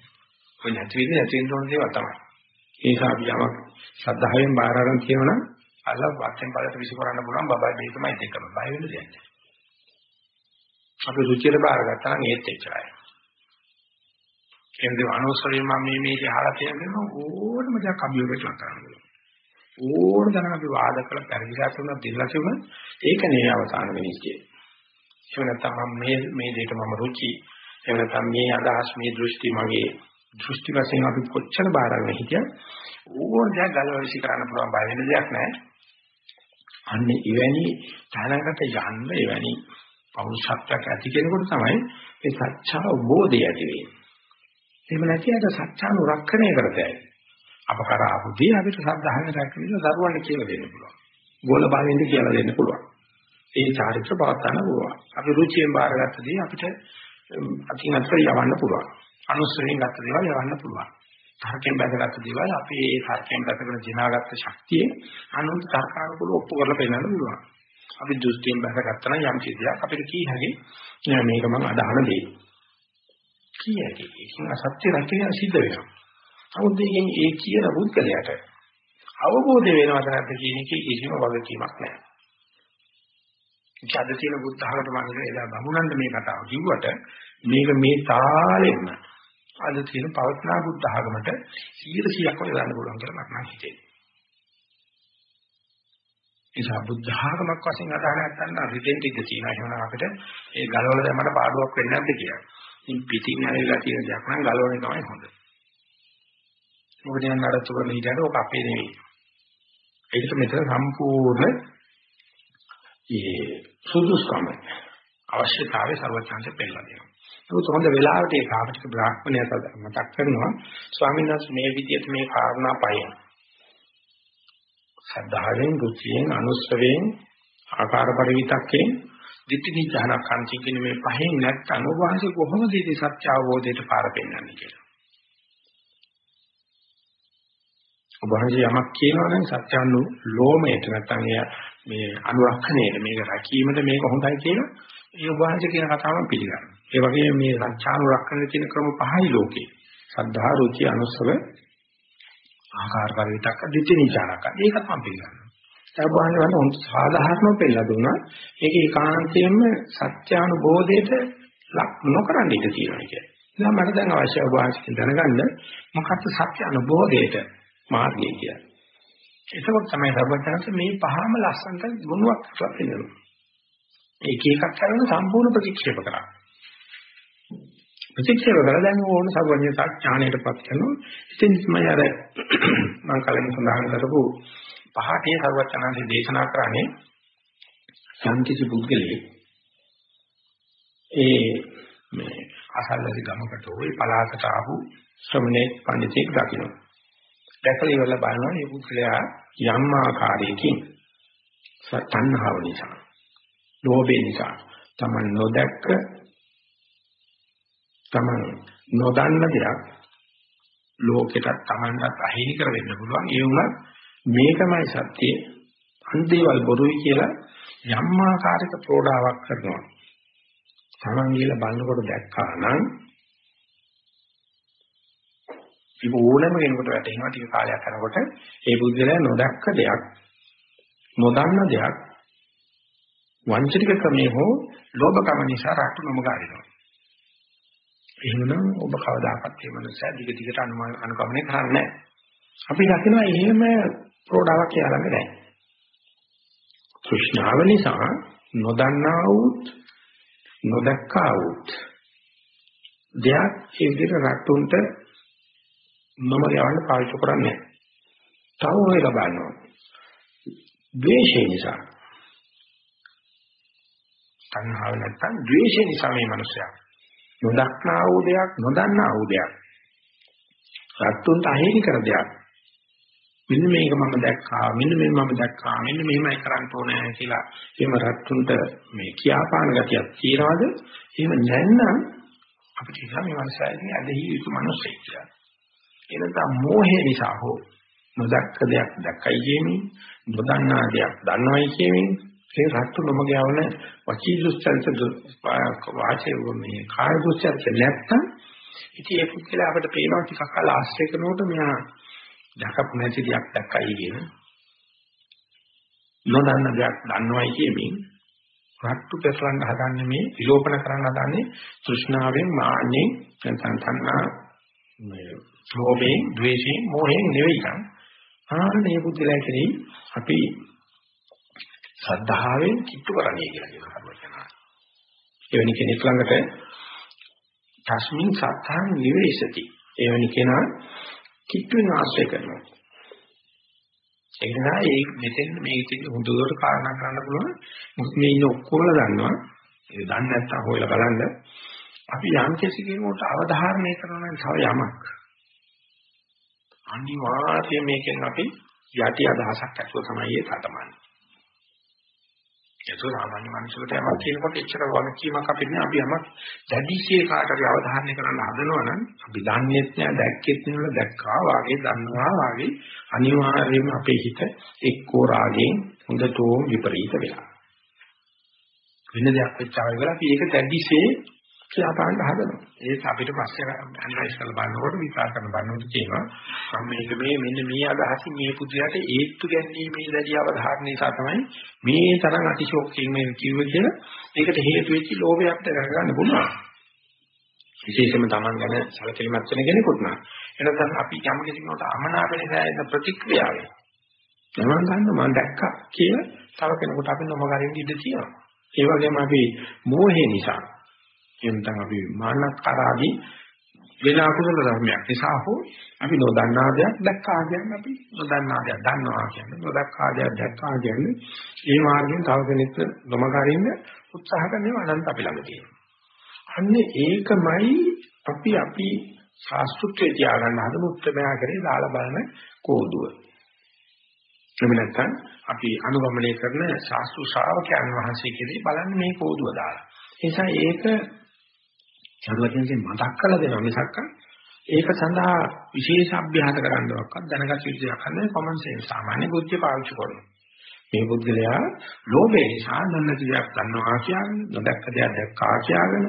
S1: ඔය නැති වෙන්නේ නැති වෙන්න ඕන දේවල් තමයි. ඒ නිසා අපි යමක් ශ්‍රද්ධාවෙන් බාර අරන් කියනවනම් අල්ල වත්ෙන් බලට විසි කරන්න පුළුවන් බබයි මේකමයි දෙකම බය වෙන්න දෙයක් නැහැ. අපි රුචියට බාරගත්තා නම් ඒත් එච්චරයි. කියන්නේ අනුසරයෙන් මම මේ මේක අහලා තියෙනවා ඕනම දෙයක් අභියෝගයක් ලක් කරන්න පුළුවන්. ඕන දැනන අපි වාද කළ පරිවිලා තුන දෙල්ලා තිබුණ ඒක නේ අවසාන විනිශ්චය. එහෙම නැත්නම් මම මේ මේ දෙයට මම රුචි එහෙම නැත්නම් මේ අදහස් මේ දෘෂ්ටි මගේ දෘෂ්ටි වශයෙන් අපි කොච්චර බාරගෙන හිටියත් ඕන දෙයක් ගලවවිසි කරන්න පුළුවන් බය වෙන දෙයක් නැහැ. අන්නේ එවැනි තැනකට යන්න එවැනි පෞරුෂත්වයක් ඇති කෙනෙකුට තමයි මේ සත්‍චා බෝධය ඇති වෙන්නේ. එහෙම නැතිවට සත්‍යානුරක්ෂණය කරතයි. අප කරා බුද්ධිය අපිට සද්ධාහන රැකගෙන දරුවන්ට කියලා දෙන්න පුළුවන්. ගෝල බාලෙන්ද කියලා දෙන්න පුළුවන්. ඒ චාරිත්‍ර පවත්වන්න පුළුවන්. අපි රුචියෙන් බාරගත්ත දේ අපිට අතින් අතට යවන්න පුළුවන්. අනුස්සරයෙන් ගත්ත දේවල් යවන්න පුළුවන්. තර්කයෙන් බැසගත්ත දේවල් අපි ඒ තර්කයෙන් බැසගෙන දිනාගත්ත ශක්තිය අනුන්ට තර්කානුකූලව ඔප්පු කරලා පෙන්නන්න පුළුවන්. අපි දෘෂ්ටියෙන් බැසගත්තා නම් යම් කිසියක් අපිට කී හැකි මේක මම අදහන දෙයක්. කී හැකි. ඒකෙන් අසත්‍ය රැකගෙන සිද්ධ වෙනවා. නමුත් මේකෙන් ඒ කියන බුද්ධලයට අවබෝධ වෙනවද නැද්ද කියන එකේ කිසිම වගකීමක් නැහැ. ඉතින් අද තියෙන බුද්ධ ධර්මයට මම එදා බමුණන්ට මේ කතාව කිව්වට මේක මේ තාලෙන්න අද තියෙන පවත්නා බුද්ධ ආගමට 100%ක් වගේ දාන්න පුළුවන් කියලා මට නම් හිතෙන්නේ. ඒසා බුද්ධ ආගමක් වශයෙන් අදහන නැත්නම් රිදෙන්ට් ඉඳ තියෙනවා. එහෙනම් අපිට ඒ ගලවල දැම්මට පාඩුවක් වෙන්නේ නැද්ද කියලා. ඉතින් පිටින් ඇවිල්ලා තියෙන දෙයක් නම් ගලවන්නේ තමයි හොඳ. මොකද යන නඩත්තු කරලා හිටියට ඔක අපේ නෙවෙයි. ඒකට මෙතන සම්පූර්ණ ඒ සුදුසුකම අවශ්‍යතාවය ਸਰවඥාන්ත පෙන්නලා දෙනවා. නමුත් හොඳ වෙලාවට ඒ කාමටික බ්‍රාහ්මණය මතක් කරනවා ස්වාමීන් වහන්සේ මේ විදිහට මේ කාරණා පහෙන් සද්ධාවෙන් රුචියෙන් අනුස්සවෙන් ආකාර පරිවිතක්කෙන් ditthi නිජහන කන්ති කියන මේ පහෙන් නැත්නම් ඔබ වහන්සේ කොහොමද ඉතින් සත්‍ය අවබෝධයට පාර පෙන්වන්නේ කියලා. ඔබ වහන්සේ යමක් කියනවා නම් සත්‍යanu ලෝමයට නැත්නම් මේ අනුරක්ෂණයට මේක රැකීමට මේක හොඳයි කියලා ඒ ඔබ වහන්සේ කියන කතාවම පිළිගන්නවා. ඒ වගේම මේ සංචානුරක්ෂණය කියන ක්‍රම පහයි ලෝකේ. සද්ධා රුචි අනුස්සව ආකාර පරිවිතක්ක දිට්ඨි නිචාරක. ඒක තමයි පිළිගන්නවා. සබ්බාහන වල හොඳ සාධාරණව පෙන්නලා දුන්නා. ඒක ඒකාන්තයෙන්ම සත්‍යානුබෝධයට ලක් නොකරන්න ඉඩ තියෙනවා කියන්නේ. ඉතින් මට දැන් අවශ්‍ය ඔබ වහන්සේ දැනගන්න මොකක්ද සත්‍යානුබෝධයට මාර්ගය කියන්නේ. එතකොට තමයි සර්වඥාන්ස මේ පහම ලස්සනට ගුණයක් කියලා ඒක එකක් කරන සම්පූර්ණ ප්‍රතික්ෂේප කරා. ප්‍රතික්ෂේප කරලා දැන් ඕන සර්වඥතා ඥාණයටපත් කරනවා. ඉතින් මම අර මම කලින් සඳහන් කරපු පහකේ සර්වඥාන්සේ දේශනා කරන්නේ සංකිසි පුද්ගලයේ ඒ මේ අසල්ලි ගමකට ওই පලාකට ආපු ශ්‍රමණේ පඬිතෙක් දකින්න. දැකලා ඉවරලා බලනවා මේ පුද්ගලයා යම් ආකාරයකින් තණ්හාව නිසා, ලෝභය නිසා, තමන් නොදැක්ක තමන් නොදන්න දෙයක් ලෝකෙට තමන්ට අහිමි කර වෙන්න පුළුවන්. ඒ වුණත් මේකමයි සත්‍යය. අන්දේවල් බොරුයි කියලා යම් ආකාරයක ප්‍රෝඩාවක් කරනවා. තමන් කියලා බලනකොට දැක්කා නම් ඒක ඕනම කෙනෙකුට වැටෙනවා ටික කාලයක් යනකොට ඒ බුද්ධලයා නොදැක්ක දෙයක් නොදන්න දෙයක් වංචනික ක්‍රමයේ හෝ ලෝභකම නිසා රට්ටු නොමගාරිනවා. එහෙනම් ඔබ කවදාකවත් මේ මනස දිග දිගට අනුගමනය කරන්නේ නැහැ. අපි දකිනවා එහෙම ප්‍රෝඩාවක් කියලා නැහැ. තෘෂ්ණාව නිසා නොදන්නා වූත් නොදක්කා වූත් දෙයක් ඒ විදිහට රට්ටුන්ට මම යවන්න පාවිච්චි කරන්නේ තව ඔය ලබනවා ද්වේෂය නිසා තණ්හාව නැත්තම් ද්වේෂය නිසා මේ මනුස්සයා නොදක්නා වූ දෙයක් නොදන්නා වූ දෙයක් රත්තුන්ට අහිමි කර දෙයක්. මෙන්න මේක මම දැක්කා මෙන්න මේ මම දැක්කා මෙන්න මෙහෙමයි කරන්න ඕනේ කියලා එහෙම රත්තුන්ට මේ කියාපාන ගතියක් තියනවාද එහෙම නැත්නම් අපිට හිතා මේ මනසයිනේ ඇදහිලි යුතු මිනිස්සෙක් කියලා. එනතම මෝහය නිසා හෝ නොදක්ක දෙයක් දැක්කයි කියමින් නොදන්නා දෙයක් දන්නවයි කියමින් ඒ රත්තු නොමග යවන වචී දුස්චරිත වාචේ මේ කාය දුස්චරිත නැත්තම් ඉතින් ඒක කියලා අපිට පේනවා ටිකක් කල ආශ්‍රය කරනකොට මෙහා දැකපු නැති දෙයක් දැක්කයි කියන නොදන්න දෙයක් දන්නවයි කියමින් රට්ටු පෙරලන්න හදන්නේ මේ විලෝපන කරන්න හදන්නේ තෘෂ්ණාවෙන් මාන්නෙන් නැත්නම් තණ්හා මේ ලෝභයෙන් ද්වේෂයෙන් මෝහයෙන් නෙවෙයි කන් ආනේ බුද්ධලා කෙරෙහි අපි සද්ධාවෙන් කිට්ටු කරන්නේ කියලා කියනවා. එවැනි කෙනෙක් ළඟට තස්මින් සත්‍යං නිවේශති. එවැනි කෙනා කිට්ටුවෙන් ආශ්‍රය කරනවා. ඒ නිසා ඒ මෙතෙන් මේ ඉතින් හොඳට කාරණා කරන්න පුළුවන්. මොකද මේ ඉන්න ඔක්කොම දන්නවා. ඒ දන්නේ නැත්තම් හොයලා බලන්න. අපි යම් කෙනෙකුට අවධාරණය කරනවා නම් තව යමක්. අනිවාර්යයෙන් මේකෙන් අපි යටි අදහසක් ඇතුව තමයි ඒ තතමන්නේ. ඒක සාමාන්‍ය මිනිසෙකුට යමක් කියනකොට එච්චර වගකීමක් අපිට නෑ. අපි යමක් දැඩිශේ කාටරි අවධාරණය කරන්න හදනවා නම් අපි දන්නේත් නෑ දැක්කෙත් නෑ දැක්කා වාගේ දන්නවා වාගේ අනිවාර්යයෙන්ම අපේ හිත එක්කෝ රාගයෙන් හොඳටෝ විපරීත වෙලා. වෙන දෙයක් වෙච්චාවයි කියලා අපි ඒක දැඩිශේ කියලා බලන්න හදනවා. ඒක අපිට පස්සේ ඇනලයිස් කරලා බලනකොට විචාර කරන බලනකොට කියනවා මම මේක මේ මෙන්න මේ අදහසින් මේ පුදුයට ඒත්තු ගැනීමේ දැඩි අවධාරණ නිසා තමයි මේ තරම් අතිශෝක්තියෙන් මේ කිව්වේ කියලා. ඒකට හේතු වෙච්ච ලෝභය අපිට ගන්න පුළුවන්. විශේෂයෙන්ම Taman ගැන සැලකිලිමත් වෙන කෙනෙකුට නම් එනනම් අපි යම් කෙනෙකුට අමනාපනේ සෑහෙන ප්‍රතික්‍රියාවක්. තමන් ගන්න මම දැක්කා කියලා තව කෙනෙකුට අපි නොමගරින් ඉඳී තියෙනවා. ඒ වගේම අපි මෝහේ නිසා එතන අපි මානක්කාරාදී වෙන අකුසල ධර්මයක් නිසා හෝ අපි නොදන්නා දෙයක් දැක්කා කියන්නේ අපි නොදන්නා දෙයක් දන්නවා කියන්නේ නොදක්කා දෙයක් දැක්කා කියන්නේ ඒ මාර්ගයෙන් තව කෙනෙක් නොමගරින්න උත්සාහ කරනවා අනන්ත අපි ළඟ තියෙනවා. අන්නේ ඒකමයි අපි අපි ශාස්ත්‍රීය තියාගන්න හදන උත්තරමයා කරේ දාලා බලන කෝදුව. එහෙම නැත්නම් අපි අනුගමනය කරන ශාස්ත්‍රීය ශ්‍රාවකයන් වහන්සේ කෙරේ බලන්න මේ කෝදුව දාලා. ඒ නිසා ඒක සරුවචනසේ මතක් කරලා දෙනවා මිසක් ඒක සඳහා විශේෂ අභ්‍යාස කරන්නවක්වත් දැනගත යුතු දෙයක් නැහැ කොමන් සෙන්ස් සාමාන්‍ය බුද්ධිය පාවිච්චි කරනවා. මේ බුද්ධලයා ලෝභය නිසා නොනැති දෙයක් ගන්නවා කියන්නේ නොදැක්ක දෙයක් දැක්කා කියලාගෙන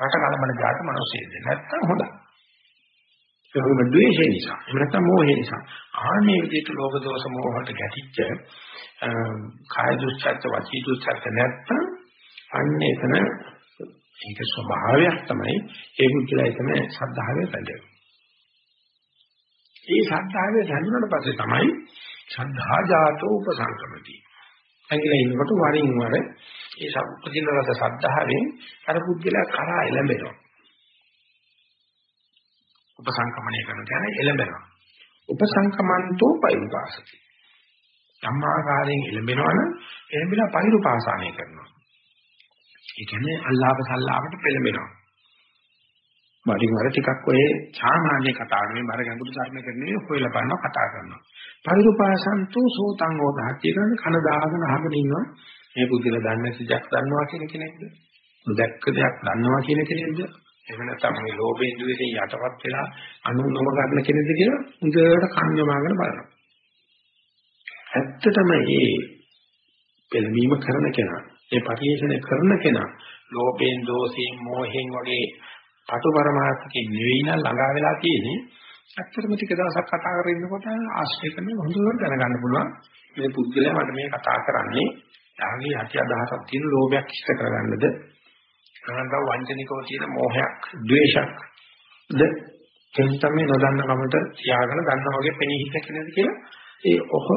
S1: රට කලබල જાත මිනිස්සෙද නැත්තම් හොඳයි. ඒකම ද්වේෂය නිසා එහෙම නැත්නම් මෝහය නිසා ආන්නේ විදිහට ලෝභ දෝෂ මෝහ වලට ගැටිච්ච කාය දුස්චර්ත වචී දුස්චර්ත නැත්තම් අන්න එතන ඒක ස්වභාවයක් තමයි ඒ මුචලයි තමයි සද්ධාවේ බැඳෙන්නේ. මේ සද්ධාවේ දැනුණාට පස්සේ තමයි සද්ධා ජාතෝ උපසංකමති. ඇඟිලා ඉන්නකොට වරින් වර ඒ සම්පූර්ණවද සද්ධාවෙන් අර පුද්ගලයා කරා එළඹෙනවා. උපසංකමණය කරන තැන එළඹෙනවා. උපසංකමන්තෝ පෛරුපාසති. සම්මාකාරයෙන් එළඹෙනවනම් එළඹිලා පෛරුපාසානය කරනවා. ඒ කියන්නේ අල්ලාප සල්ලාපට පෙළඹෙනවා. වරින් වර ටිකක් ඔය සාමාන්‍ය කතා නෙමෙයි බර ගැඹුරු ධර්ම කරන්නේ හොයලා බලනවා කතා කරනවා. පරිරුපාසන්තු සෝතං ඕදාහත්‍ය කරන කන දාගෙන අහගෙන ඉන්නවා. මේ බුද්ධිල දන්නේ සිජක් දන්නවා කියන කෙනෙක්ද? දැක්ක දෙයක් දන්නවා කියන කෙනෙක්ද? එහෙම නැත්නම් මේ ලෝභයෙන් දුවේදී යටපත් වෙලා අනුනම ගන්න කෙනෙක්ද කියලා හොඳට කන් යොමාගෙන බලනවා. ඇත්තටම මේ පෙළඹීම කරන කෙනා ඒ පරිේශණය කරන කෙනා ලෝභයෙන් දෝෂයෙන් මෝහයෙන් වගේ පටු පරමාර්ථකෙ නෙවෙයි නම් ළඟා වෙලා තියෙන්නේ ඇත්තටම ටික දවසක් කතා කරගෙන ඉන්නකොට ආශ්‍රය කරන හොඳට දැනගන්න පුළුවන්. මේ පුද්ගලයා මට මේ කතා කරන්නේ යාගේ යටි අදහසක් තියෙන ලෝභයක් ඉෂ්ට කරගන්නද? නැත්නම් වංචනිකව තියෙන මෝහයක් ද්වේෂයක් ද? එන්තම නොදන්න කමට තියාගෙන ගන්නා වගේ පෙනී හිට කෙනෙක් කියලා ඒ ඔහ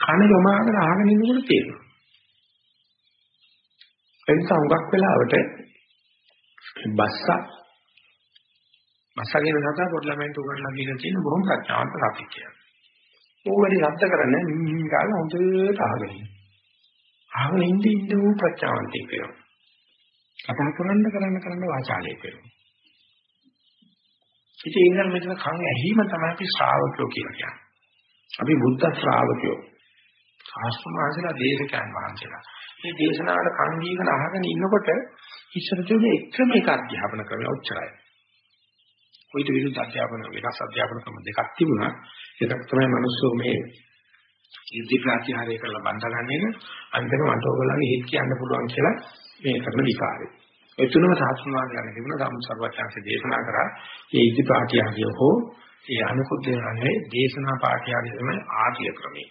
S1: කන යොමාගෙන අහගෙන ඉන්නකොට තේරෙනවා. ඒ නිසා හුඟක් වෙලාවට බස්සා බස්සා කියන නතර පොඩි ළමයින්ට උගන්ලා දීලා තියෙන බොහොම ප්‍රඥාවන්ත සතිය කියන්නේ. ඕවැඩි ශබ්ද කරන්නේ මින් කාලා හොඳට අහගෙන ඉන්න. අහගෙන ඉඳ ඉඳ ඌ ප්‍රඥාවන්තයෙක් වෙනවා. කතා කරන්න කරන්න කරන්න වාචාලයක් වෙනවා. ඉතින් ඒ නිසා මෙතන කන් ඇහිම තමයි අපි ශ්‍රාවකයෝ කියලා කියන්නේ. අපි බුද්ධ ශ්‍රාවකයෝ. සාස්ත්‍රමාසලා දේශකයන් වහන්සේලා. මේ දේශනාවට කන් දීගෙන අහගෙන ඉන්නකොට ඉස්සර තිබුණේ එකම එක අධ්‍යාපන ක්‍රමය ඔච්චරයි. කොයිට විරුද්ධ අධ්‍යාපන වෙනස් අධ්‍යාපන ක්‍රම දෙකක් තිබුණා. එකක් තමයි මිනිස්සු මේ ඉර්ධි ප්‍රත්‍යහාරය කරලා බඳගන්නේ අන්තිම මට ඕගොල්ලන්ගේ හිත කියන්න පුළුවන් කියලා මේ කරන විකාරය. ඒ තුනම සාස්ත්‍රවාදයන් තිබුණා සම්සර්වඥාන්සේ දේශනා කරා මේ ඉර්ධි ප්‍රත්‍යහාරය හෝ ඒ අනුකුත් දේශනාවේ දේශනා පාඨයයි තමයි ආර්ය ක්‍රමය.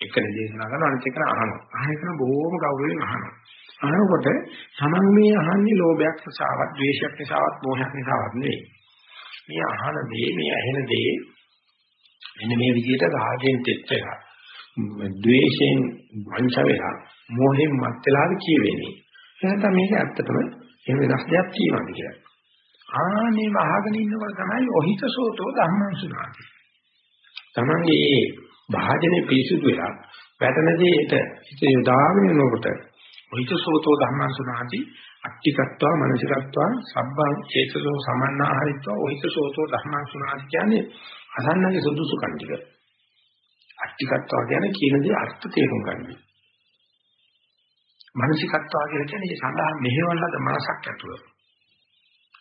S1: එකනේ දේශනා කරනවා අනිත් එක අහනවා. අහන එක බොහොම ගෞරවයෙන් අහනවා. අහනකොට තමන් මේ අහන්නේ ලෝභයක් නිසාවත්, ද්වේෂයක් නිසාවත්, මෝහයක් නිසාවත් නෙවෙයි. මේ අහන දේ, මේ ඇහෙන දේ මෙන්න මේ විදිහට රාගයෙන් තෙත් වෙලා, ද්වේෂයෙන් වංච වෙලා, මෝහෙන් මත් වෙලා කියවෙන්නේ. එහෙනම් මේක ඇත්තටම එහෙම වෙනස් දෙයක් කියනවාද කියලා. ආනේ වහගෙන ඉන්නකොට තමයි ඔහිතසෝතෝ ධම්මං සුනාති. තමන්ගේ මේ භාජනේ පිරිසුදු වෙලා වැටෙන දෙයට හිත යොදාගෙන යනකොට ඔහිතසෝතෝ ධම්මං සුනාති අට්ටිකත්වා මනසිකත්වා සබ්බං චේතසෝ සමන්නාහරිත්වා ඔහිතසෝතෝ ධම්මං සුනාති කියන්නේ අසන්නගේ සුදුසු කන්තික. අට්ටිකත්වා කියන්නේ කියන දේ අර්ථ තේරුම් ගන්න. මනසිකත්වා කියලා කියන්නේ ඒ සඳහා මෙහෙවන්නද මනසක් ඇතුළත.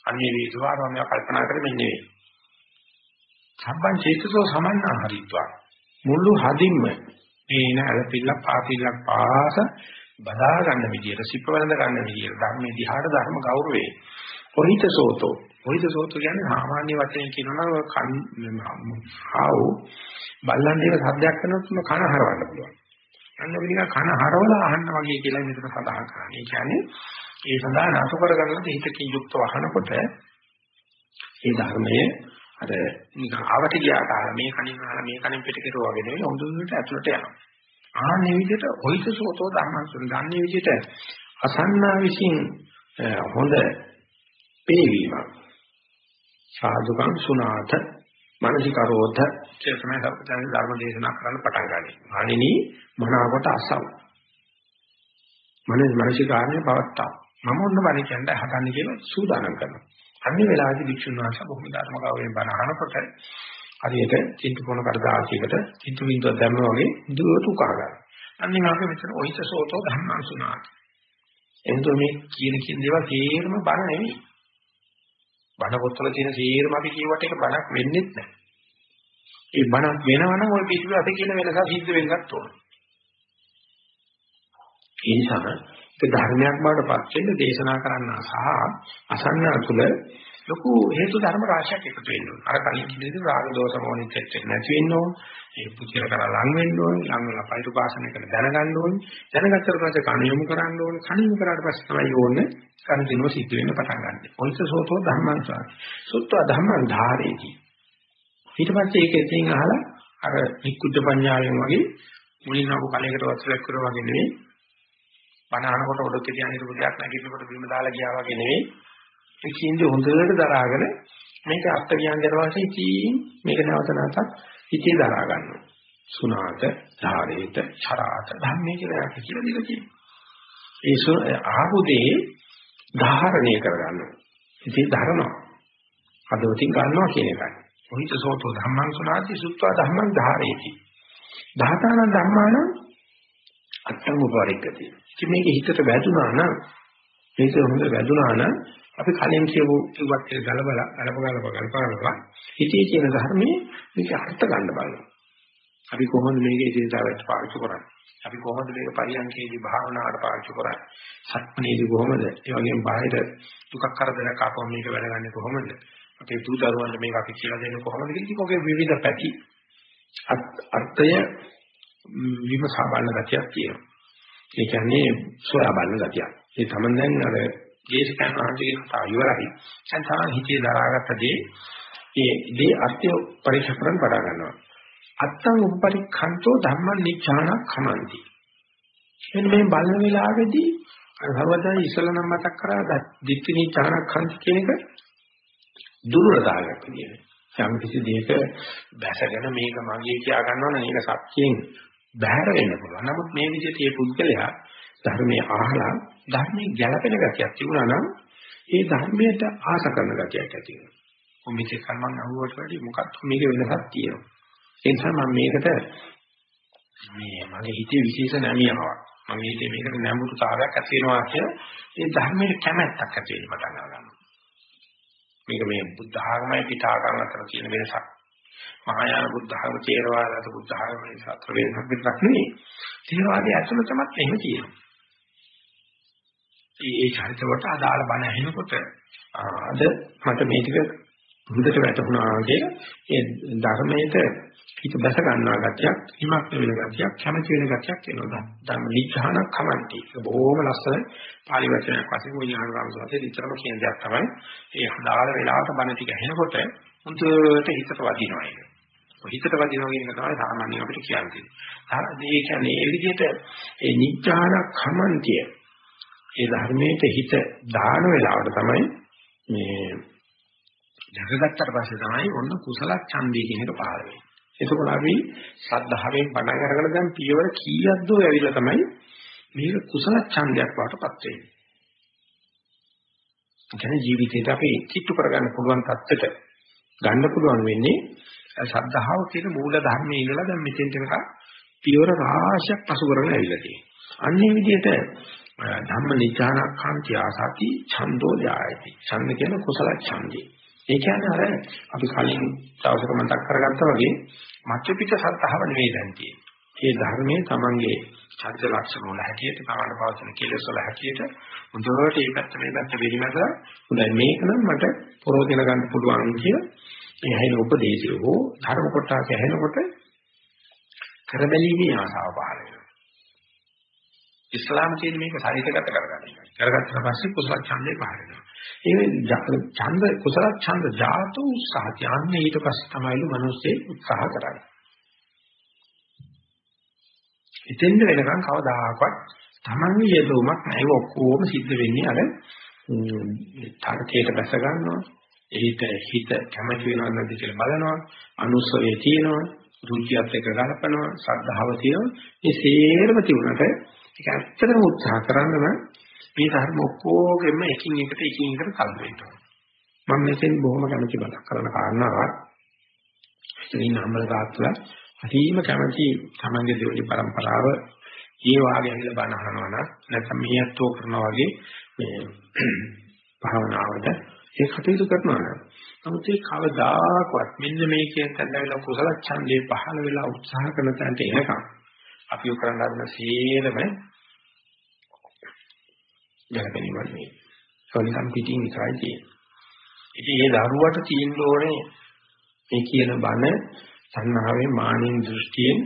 S1: අන්නේ විසවාරම කල්පනා කරමින් නෙවෙයි. සම්බන් චේතසෝ සමන්නා හරිත්වා මුළු හදින්ම මේන අලපිල්ල පාපිල්ල පාස බදා ගන්න විදියට සිප වලඳ ගන්න විදියට ධර්මයේ දිහාට ධර්ම ගෞරවේ කොහිත සෝතෝ කොහිත සෝතෝ කියන්නේ සාමාන්‍ය වචනයෙන් කියනවා කන් ආව බල්ලන්ගේ සද්දයක් කරනකොට කන හරවන්න පුළුවන්. අන්න විදිහ කන හරවලා අහන්න වගේ කියලා මෙතන සඳහන් කරන්නේ. ඒ කියන්නේ ඒ සඳහා නතු කරගන්න හිතකින් යුක්තව අහනකොට ඒ ධර්මයේ අර නිකන් ආවට ගියා කාලා මේ කණින් අහලා මේ කණින් පිට කෙරුවා වගේ නෙවෙයි හොඳට ඇතුළට යනවා. ආන්නේ විදිහට ඔයිස සෝතෝ ධර්මංසුන් ගන්නේ විදිහට අසන්නා විසින් හොඳ පේවීම සාදුකම් සුනාත මානසිකරෝධ කියලා තමයි ධර්ම දේශනා කරන්න පටන් ගන්නේ. අනිනි මනාවකට අසව. මනස මානසිකාරණය පවත්තා. මම ඔන්න බණ කියන්න හදන්නේ කියලා සූදානම් කරනවා. අන්නේ වෙලාවේදී වික්ෂුන් වහන්සේ බොහොම ධර්ම ගෞරවයෙන් බණ අහනකොට හරියට චින්ත කොන කඩදාසියකට චින්ත බින්දුවක් දැම්මා වගේ දුවට උකහා ගන්න. අන්නේ මාගේ මෙතන ඔයිස සෝතෝ ධම්මං සුනාති. එතකොට මේ කියන කියන දේවල් තේරම බණ නෙවෙයි. බණ පොත්වල තියෙන තේරම අපි කියවට එක බණක් වෙන්නේ නැහැ. ඒ බණක් වෙනවනම් ওই පිටුවේ අපි කියන වෙනස සිද්ධ වෙන්නත් ඕන. ඒ නිසා ඒක ධර්මයක් බවට පත් වෙන්න දේශනා කරන්න සහ අසන්න තුළ ලොකු හේතු ධර්ම රාශියක් එකතු වෙන්න ඕන. අර කලින් කිව්වේ රාග දෝෂ මොනින් චෙත් නැති වෙන්න ඕන. ඒ පුචිර කරලා ලං වෙන්න ඕන. ලං වෙලා පයිතු පාසන කරලා දැනගන්න ඕන. දැනගත්තට පස්සේ කණ යොමු කරන්න ඕන. කණ යොමු කරාට පස්සේ තමයි ඕනේ කණ දිනුව සිද්ධ වෙන්න පටන් ගන්න. ඔයිස සෝතෝ ධම්මං සාති. සුත්ව ධම්මං ධාරේති. ඊට පස්සේ ඒක එතෙන් අහලා අර නිකුද්ධ පඤ්ඤාවෙන් වගේ මුලින්ම අපු කලයකට වස්තුවක් කරා වගේ නෙවෙයි බණ අහනකොට ඔඩොක් කියන හිටපු දෙයක් නැගිටිනකොට බිම දාලා ගියා වගේ නෙවෙයි. ඒ කියන්නේ හොඳට දරාගෙන මේක අර්ථ කියන්න ඊට පස්සේ ඉතින් මේක නැවත නැවතත් හිතේ දරා ගන්නවා. සුණාත, ධාරේත, චරාත ධම්මේ කියලා කියලා දෙක කියනවා. ඒ ආහුදේ ධාරණය කරගන්නවා. ඉතින් ධර්මනවා. අදවතින් ගන්නවා කියන එකයි. මොහිත සෝතෝ ධම්මං සුණාති සුත්වා ධම්මං ධාරේති. ධාතාන ධම්මාන අත්තං උපරික්කති. ඉතින් මේක හිතට වැදුනා නම් මේක හොඳ වැදුනා නම් අපි කලින් කියපු ඉවත් එක ගලබලා ගලප ගලප ගලප ගලප හිතේ තියෙන ධර්මයේ මේක අර්ථ ගන්න බලනවා. අපි කොහොමද මේක ඉදිරියට පාවිච්චි කරන්නේ? අපි කොහොමද මේක පරියන්කේදී භාවනාවට පාවිච්චි කරන්නේ? සක්මනේදී කොහොමද? ඒ වගේම බාහිර දුකක් කරදරයක් ආපුවම මේක වැඩගන්නේ කොහොමද? අපේ දූ දරුවන්ට මේක අපි කියලා දෙන්නේ කොහොමද? ඉතින් ඔගේ විවිධ පැති අර්ථය විමසා බලන ගතියක් තියෙනවා. ඒ කියන්නේ සොයා බලන ගතියක්. ඒ තමන් දැන් අර දේශකයන් වහන්සේගේ කතාව ඉවරයි. දැන් තමයි හිතේ දරාගත්ත දේ ඒ දේ අර්ථය පරීක්ෂා කරන්න පටන් ගන්නවා. අත්තං උපපරික්ඛන්තෝ ධම්මං නිච්ඡාන කමන්ති. එන්න මේ බලන වෙලාවේදී අර සර්වදා ඉස්සල නම් මතක් කරා දිට්ඨි නිච්ඡාන කන්ති කියන එක දුර්වලතාවයක් කියන්නේ. යම් කිසි දෙයක බැසගෙන මේක මගේ කියා ගන්නවා නම් ඒක සත්‍යයෙන් බැහැර වෙන්න පුළුවන්. නමුත් මේ විදිහට මේ පුද්ගලයා ධර්මයේ අහලා ධර්මයේ ගැළපෙන ගතියක් තිබුණා නම් ඒ ධර්මයට ආශ කරන ගතියක් ඇති වෙනවා. කොමිටේ කර්මන් අහුවට වැඩි මොකක්ද මේක වෙනසක් තියෙනවා. ඒ නිසා මම මේකට මේ මගේ හිතේ විශේෂ නැමියාවක්. මගේ හිතේ මේකට නැඹුරුතාවයක් ඇති වෙනවා කියන ඒ ධර්මයේ කැමැත්තක් ඇති වෙන්න පටන් ගන්නවා. මේක මේ බුද්ධ ආගමයි පිට ආගම අතර තියෙන වෙනසක්. මහායාන බුද්ධ ආගම තේරවාද බුද්ධ ආගම අතර වෙනසක් විතරක් නෙවෙයි. තේරවාදයේ ඇතුළතමත් එහෙම තියෙනවා. ඒ චරිත වලට අදාළ බණ ඇහෙනකොට අද මට මේ ටික හොඳට වැටහුණා කියලා ඒ ධර්මයට හිත බැස ගන්නවා ගැතියක් හිමක් වෙන ගැතියක් කැමති වෙන ගැතියක් එනවා ධම්ම නිච්ඡාන කමන්ති බොහොම ලස්සන පාලි වචනයක් වශයෙන් ඔය ඥානරාම සෝතේ විතරම කියන දෙයක් තමයි ඒ අදාළ වෙලාවට බණ ටික ඇහෙනකොට හොඳට හිතට වදිනවා ඒක හිතට වදිනවා කියන එක තමයි සාමාන්‍ය අපිට කියන්නේ. ඒ කියන්නේ ඒ විදිහට ඒ නිච්ඡාන කමන්තිය ඒ ධර්මයේ හිත දාන වෙලාවට තමයි මේ දැකගත්තට පස්සේ තමයි ඔන්න කුසල ඡන්දය කියන එක පහළ වෙන්නේ. එතකොට අපි සද්ධාවෙන් පටන් අරගෙන දැන් පියවර කීයක් දෝ ඇවිල්ලා තමයි මේක කුසල ඡන්දයක් වටපත් වෙන්නේ. කියන්නේ ජීවිතේට අපි කිට්ටු කරගන්න පුළුවන් තත්ත්වයට ගන්න පුළුවන් වෙන්නේ සද්ධාව කියන මූල ධර්මයේ ඉඳලා දැන් මෙතෙන්ට එක පියවර රාශියක් පසු කරගෙන ඇවිල්ලා තියෙනවා. අන්නේ විදිහට ධම්ම නිචානක්ඛන්ති ආසති ඡන්தோ යායති. ඡන්ද කියන කුසල ඡන්දේ. ඒ කියන්නේ අර අපි කලින් දවසක මතක් කරගත්තා වගේ මච්ච පිට සත්‍තාව නෙවෙයි දැන් තියෙන්නේ. ඒ ධර්මයේ තමන්ගේ චරිත ලක්ෂණ වල හැටියට තමන්ට පවතින කෙලෙස් වල හැටියට මුදවට මේ පැත්ත මේ පැත්ත වෙලිමද හොඳයි මේක නම් මට පරෝධන ගන්න පුළුවන් කිය මේ හැයින උපදේශය හෝ ධර්ම කොටස ඇහෙනකොට කරබැලීමේ ආසාව පහළ වෙනවා. ඉස්ලාම කියන්නේ මේක ශරීරගත කරගන්න එකයි. කරගත්තට පස්සේ කුසල ඡන්දේ පහළ වෙනවා. ඒ ඡන්ද කුසල ඡන්ද ජාතු උත්සාහ ඥාන ඊට පස්සේ තමයිලු මිනිස්සේ උත්සාහ කරන්නේ. ඉතින්ද වෙනකන් කවදාකවත් තමන්ගේ යෙදුමක් නැව ඔක්කොම සිද්ධ වෙන්නේ අර තරකයට බැස ගන්නවා. ඒිට හිත කැමති වෙනවද නැද්ද කියලා බලනවා. අනුස්සවේ තියෙනවා. රුචියත් එක්ක ගලපනවා. සද්ධාව තියෙනවා. මේ සේරම තිබුණාට ඒක ඇත්තටම උත්සාහ කරන්න නම් මේ ධර්ම ඔක්කොගෙම එකින් එකට එකින් එකට කල් වෙන්න මම මෙතෙන් බොහොම කැමති බලක් කරන කාරණාවක් ඉතින් අම්මල තාත්තලා හරිම කැමති තමන්ගේ දෙවිලි પરම්පරාව ඒ වාගේ ඇවිල්ලා බණ අහනවා නම් නැත්නම් මෙයත්ෝ කරනවා වගේ මේ භාවනාවට ඒ කටයුතු කරනවා නම් නමුත් ඒ කවදාකවත් මෙන්න මේ කියන තැනවල කුසල ඡන්දේ පහළ වෙලා උත්සාහ කරන තැනට එනකම් අපි කරන්න හදන සියලුම ගැලපෙන්නේ නෙවෙයි. සෝනිකම් පිටින් විතරයි තියෙන්නේ. ඉතින් මේ දරුවට තියෙන්න ඕනේ මේ කියන බණ සංහාවේ මානින් දෘෂ්ටියෙන්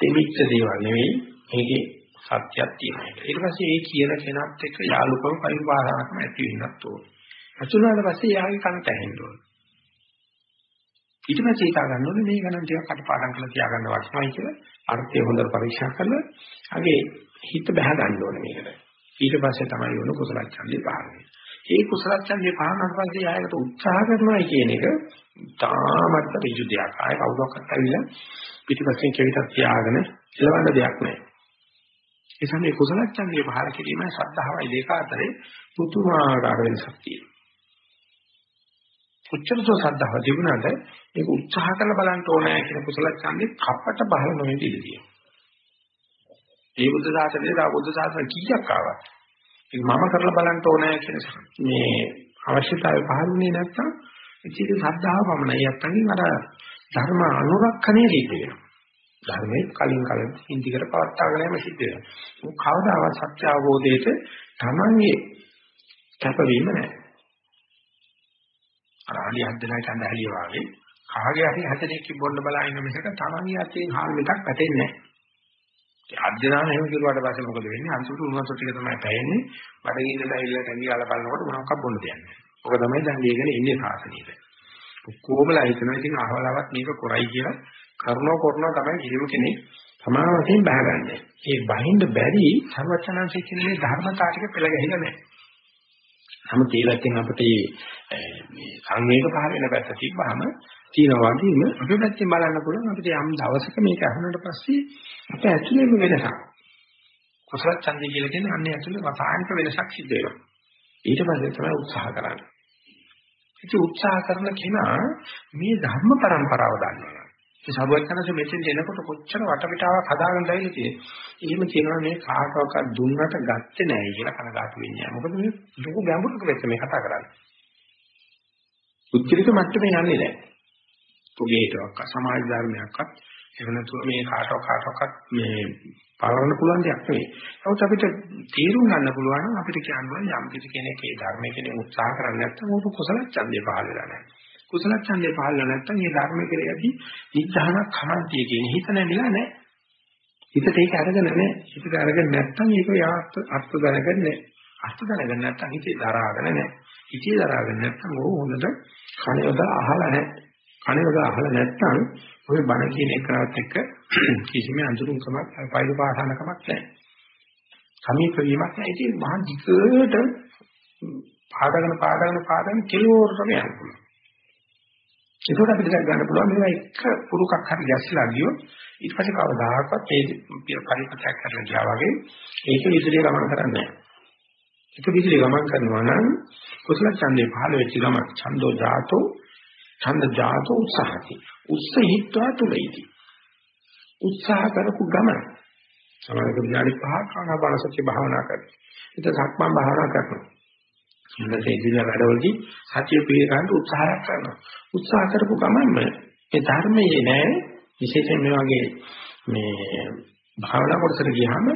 S1: දෙමිච්ච දේවල් නෙවෙයි මේකේ සත්‍යයක් තියෙනවා. ඊට පස්සේ ඒ කියන කෙනත් එක්ක යාළුකම් පරිවාරාකම ඇති වෙන්නත් ඕනේ. අසුනාට පස්සේ යාගේ කනට ඇහෙන්න ඕනේ. ඊට පස්සේ හිතා ගන්න ඕනේ මේ ගණන් ටිකක් අටපාඩම් කරලා තියාගන්න වටිනවයි කියලා අර්ථය හොඳට පරීක්ෂා කරලා අගේ හිත බහ ගන්න ඕනේ මේකට. ඊට පස්සේ තමයි වුණ කුසල ඡන්දේ පහළන්නේ. ඒ කුසල ඡන්දේ පහළනට පස්සේ ආයකට උත්සාහ කරනවා කියන එක තාමත් ඍජු දෙයක්. ආය කවුරක්වත් ඇවිල්ලා පිටිපස්සෙන් කෙවිතක් තියාගෙන ඉලවන්න දෙයක් නැහැ. ඒ සමේ කුසල ඡන්දේ පහළ කිරීමයි ශ්‍රද්ධාවයි දෙක අතරේ පුතුමාකාර වෙනසක් තියෙනවා. උච්චරසෝ සද්ධාව තිබුණාට ඒක උත්සාහ කරලා බලන්න ඕනෑ කියන කුසල ඡන්දේ කපට බහල නොවෙන්න ඉඩ තියෙනවා. ඒ බුද්ධ ශාසනයේ දා බුද්ධ ශාසන කීයක් ආවා. ඒක මම කරලා බලන්න ඕනෑ කියන මේ අවශ්‍යතාවය පහළුනේ නැත්නම් ඉතින් සද්ධාව පමණයි නැත්නම් අර ධර්ම අනුරක්ෂණය සිද්ධ වෙනවා. ධර්මයේ කලින් කලින් හින්දිකට පවත්වාගෙන යෑම සිද්ධ වෙනවා. කවදාවත් සත්‍ය අවබෝධයට තමන්ගේ කැපවීම නැහැ. අර ආලිය හදලා කඳ හැලිය වාගේ කාගේ හරි හතෙක් බොන්න බලා ඉන්න මිසක තමන්ගේ අතේ හාල් එකක් පැටෙන්නේ නැහැ. ඒ අධ්‍යනාන එහෙම කිරුවාට පස්සේ මොකද වෙන්නේ? අන්තිමට උණුසො ටික තමයි පැයෙන්නේ. බඩගින්නලා ඉල්ල කැඳි කාලා බලනකොට මොනවක් බොන්න දෙන්නේ. ඔක තමයි දැන් දීගෙන ඉන්නේ සාසනීය. කොහොමලා හිතනවා ඉතින් අහවලවත් මේක කරයි කියලා කරනෝ කරනෝ තමයි කිසිම කෙනෙක් සමාන වශයෙන් බහගන්නේ. ඒ බහින්ද බැරි සර්වචනංශයේ කියන මේ ධර්මතාවයක පෙළ ගැහිලා නැහැ. නමුත් ඒ පැත්තෙන් අපිට මේ සංවේග පහල වෙන පැත්ත තිබ්බහම තියෙනවා වගේම අපේ පැත්තෙන් බලන්න පුළුවන් අපිට යම් දවසක මේක අහුනට පස්සේ අපේ ඇතුළේම වෙනසක් කුසල ඡන්දය කියලා කියන්නේ අන්නේ ඇතුළේ රසායනික වෙනසක් සිද්ධ වෙනවා ඊට පස්සේ තමයි උත්සාහ කරන්නේ ඉතින් උත්සාහ කරන කෙනා මේ ධර්ම પરම්පරාව දන්නවා. ඒ සරුවචනස මෙතෙන් එනකොට කොච්චර වටපිටාවක් හදාගෙන දැවිලා තියෙන්නේ. එහෙම කියනවා මේ කාටවත් දුන්නට ගත්තේ නැහැ කියලා කනගාටු වෙන්නේ. මොකද මේ ලොකු ගැඹුරක වෙච්ච මේ කතා කරන්නේ. උච්චරිත මට්ටමේ යන්නේ නැහැ. පොගේටවත් සමාජ ධර්මයක්වත් එහෙම නැතුව මේ කාටවත් කාටවත් මේ පාලන පුළුවන් දෙයක් නෙවෙයි. නමුත් අපිට තීරුම් ගන්න පුළුවන් නම් අපිට කියන්න යම් කිසි කෙනෙක් ඒ ධර්මයේ කෙනෙක් උත්සාහ කරන්නේ නැත්නම් ඒක කුසල ඡන්දේ පහළ වෙලා නැහැ. කුසල ඡන්දේ පහළ වෙලා නැත්නම් මේ ධර්මයේ කෙරෙහි නිද්ධානක් කමන්තිය කියන හිත නැමිලා නැහැ. හිතට ඒක අරගෙන නැහැ. හිතට අරගෙන නැත්නම් ඒක යාත් අර්ථ දැනගන්නේ නැහැ. අර්ථ දැනගන්න නැත්නම් හිතේ දරාගෙන නැහැ. හිතේ දරාගෙන නැත්නම් ඕ හොඳට කණේවද අහලා නැහැ. කණේවද අහලා නැත්නම් ඔය බණ කියන එකවත් එක්ක කිසිම අඳුරුම්කමක් පයිල පාසනකමක් නැහැ. සමීප වීමක් නැහැ. ඉතින් මහා දිගට පාඩගෙන පාඩගෙන පාඩගෙන කෙලවරටම යන්න පුළුවන්. ඒකට අපිට ගන්න පුළුවන් මේවා එක පුරුකක් හරි ගැස්සලා ගියොත් ඊට පස්සේ කවදාකවත් ඒ පරිපතක් කරලා ගියා වගේ ඒක විසිරේ ගමන් කරන්නේ නැහැ. ඒක විසිරේ ගමන් කරනවා නම් කුසල ඡන්දේ පහළ වෙච්ච ගමන් ඡන්தோ ජාතෝ ඡන්ද ජාතෝ උත්සාහති. උත්සහිත්වා තුලයිති. උත්සාහ කරපු ගමන සමහරවිට විනාඩි 5ක් ආනාපානසති භාවනා කරනවා. ඊට සක්මන් භාවනා කරනවා. ඊට ඉදිරිය වැඩවලදී සතිය පිළිගන්න උත්සාහයක් කරනවා. උත්සාහ කරපු ගමන්ම ඒ ධර්මයේ නෑ විශේෂයෙන් මේ වගේ මේ භාවනා කොටසට ගියාම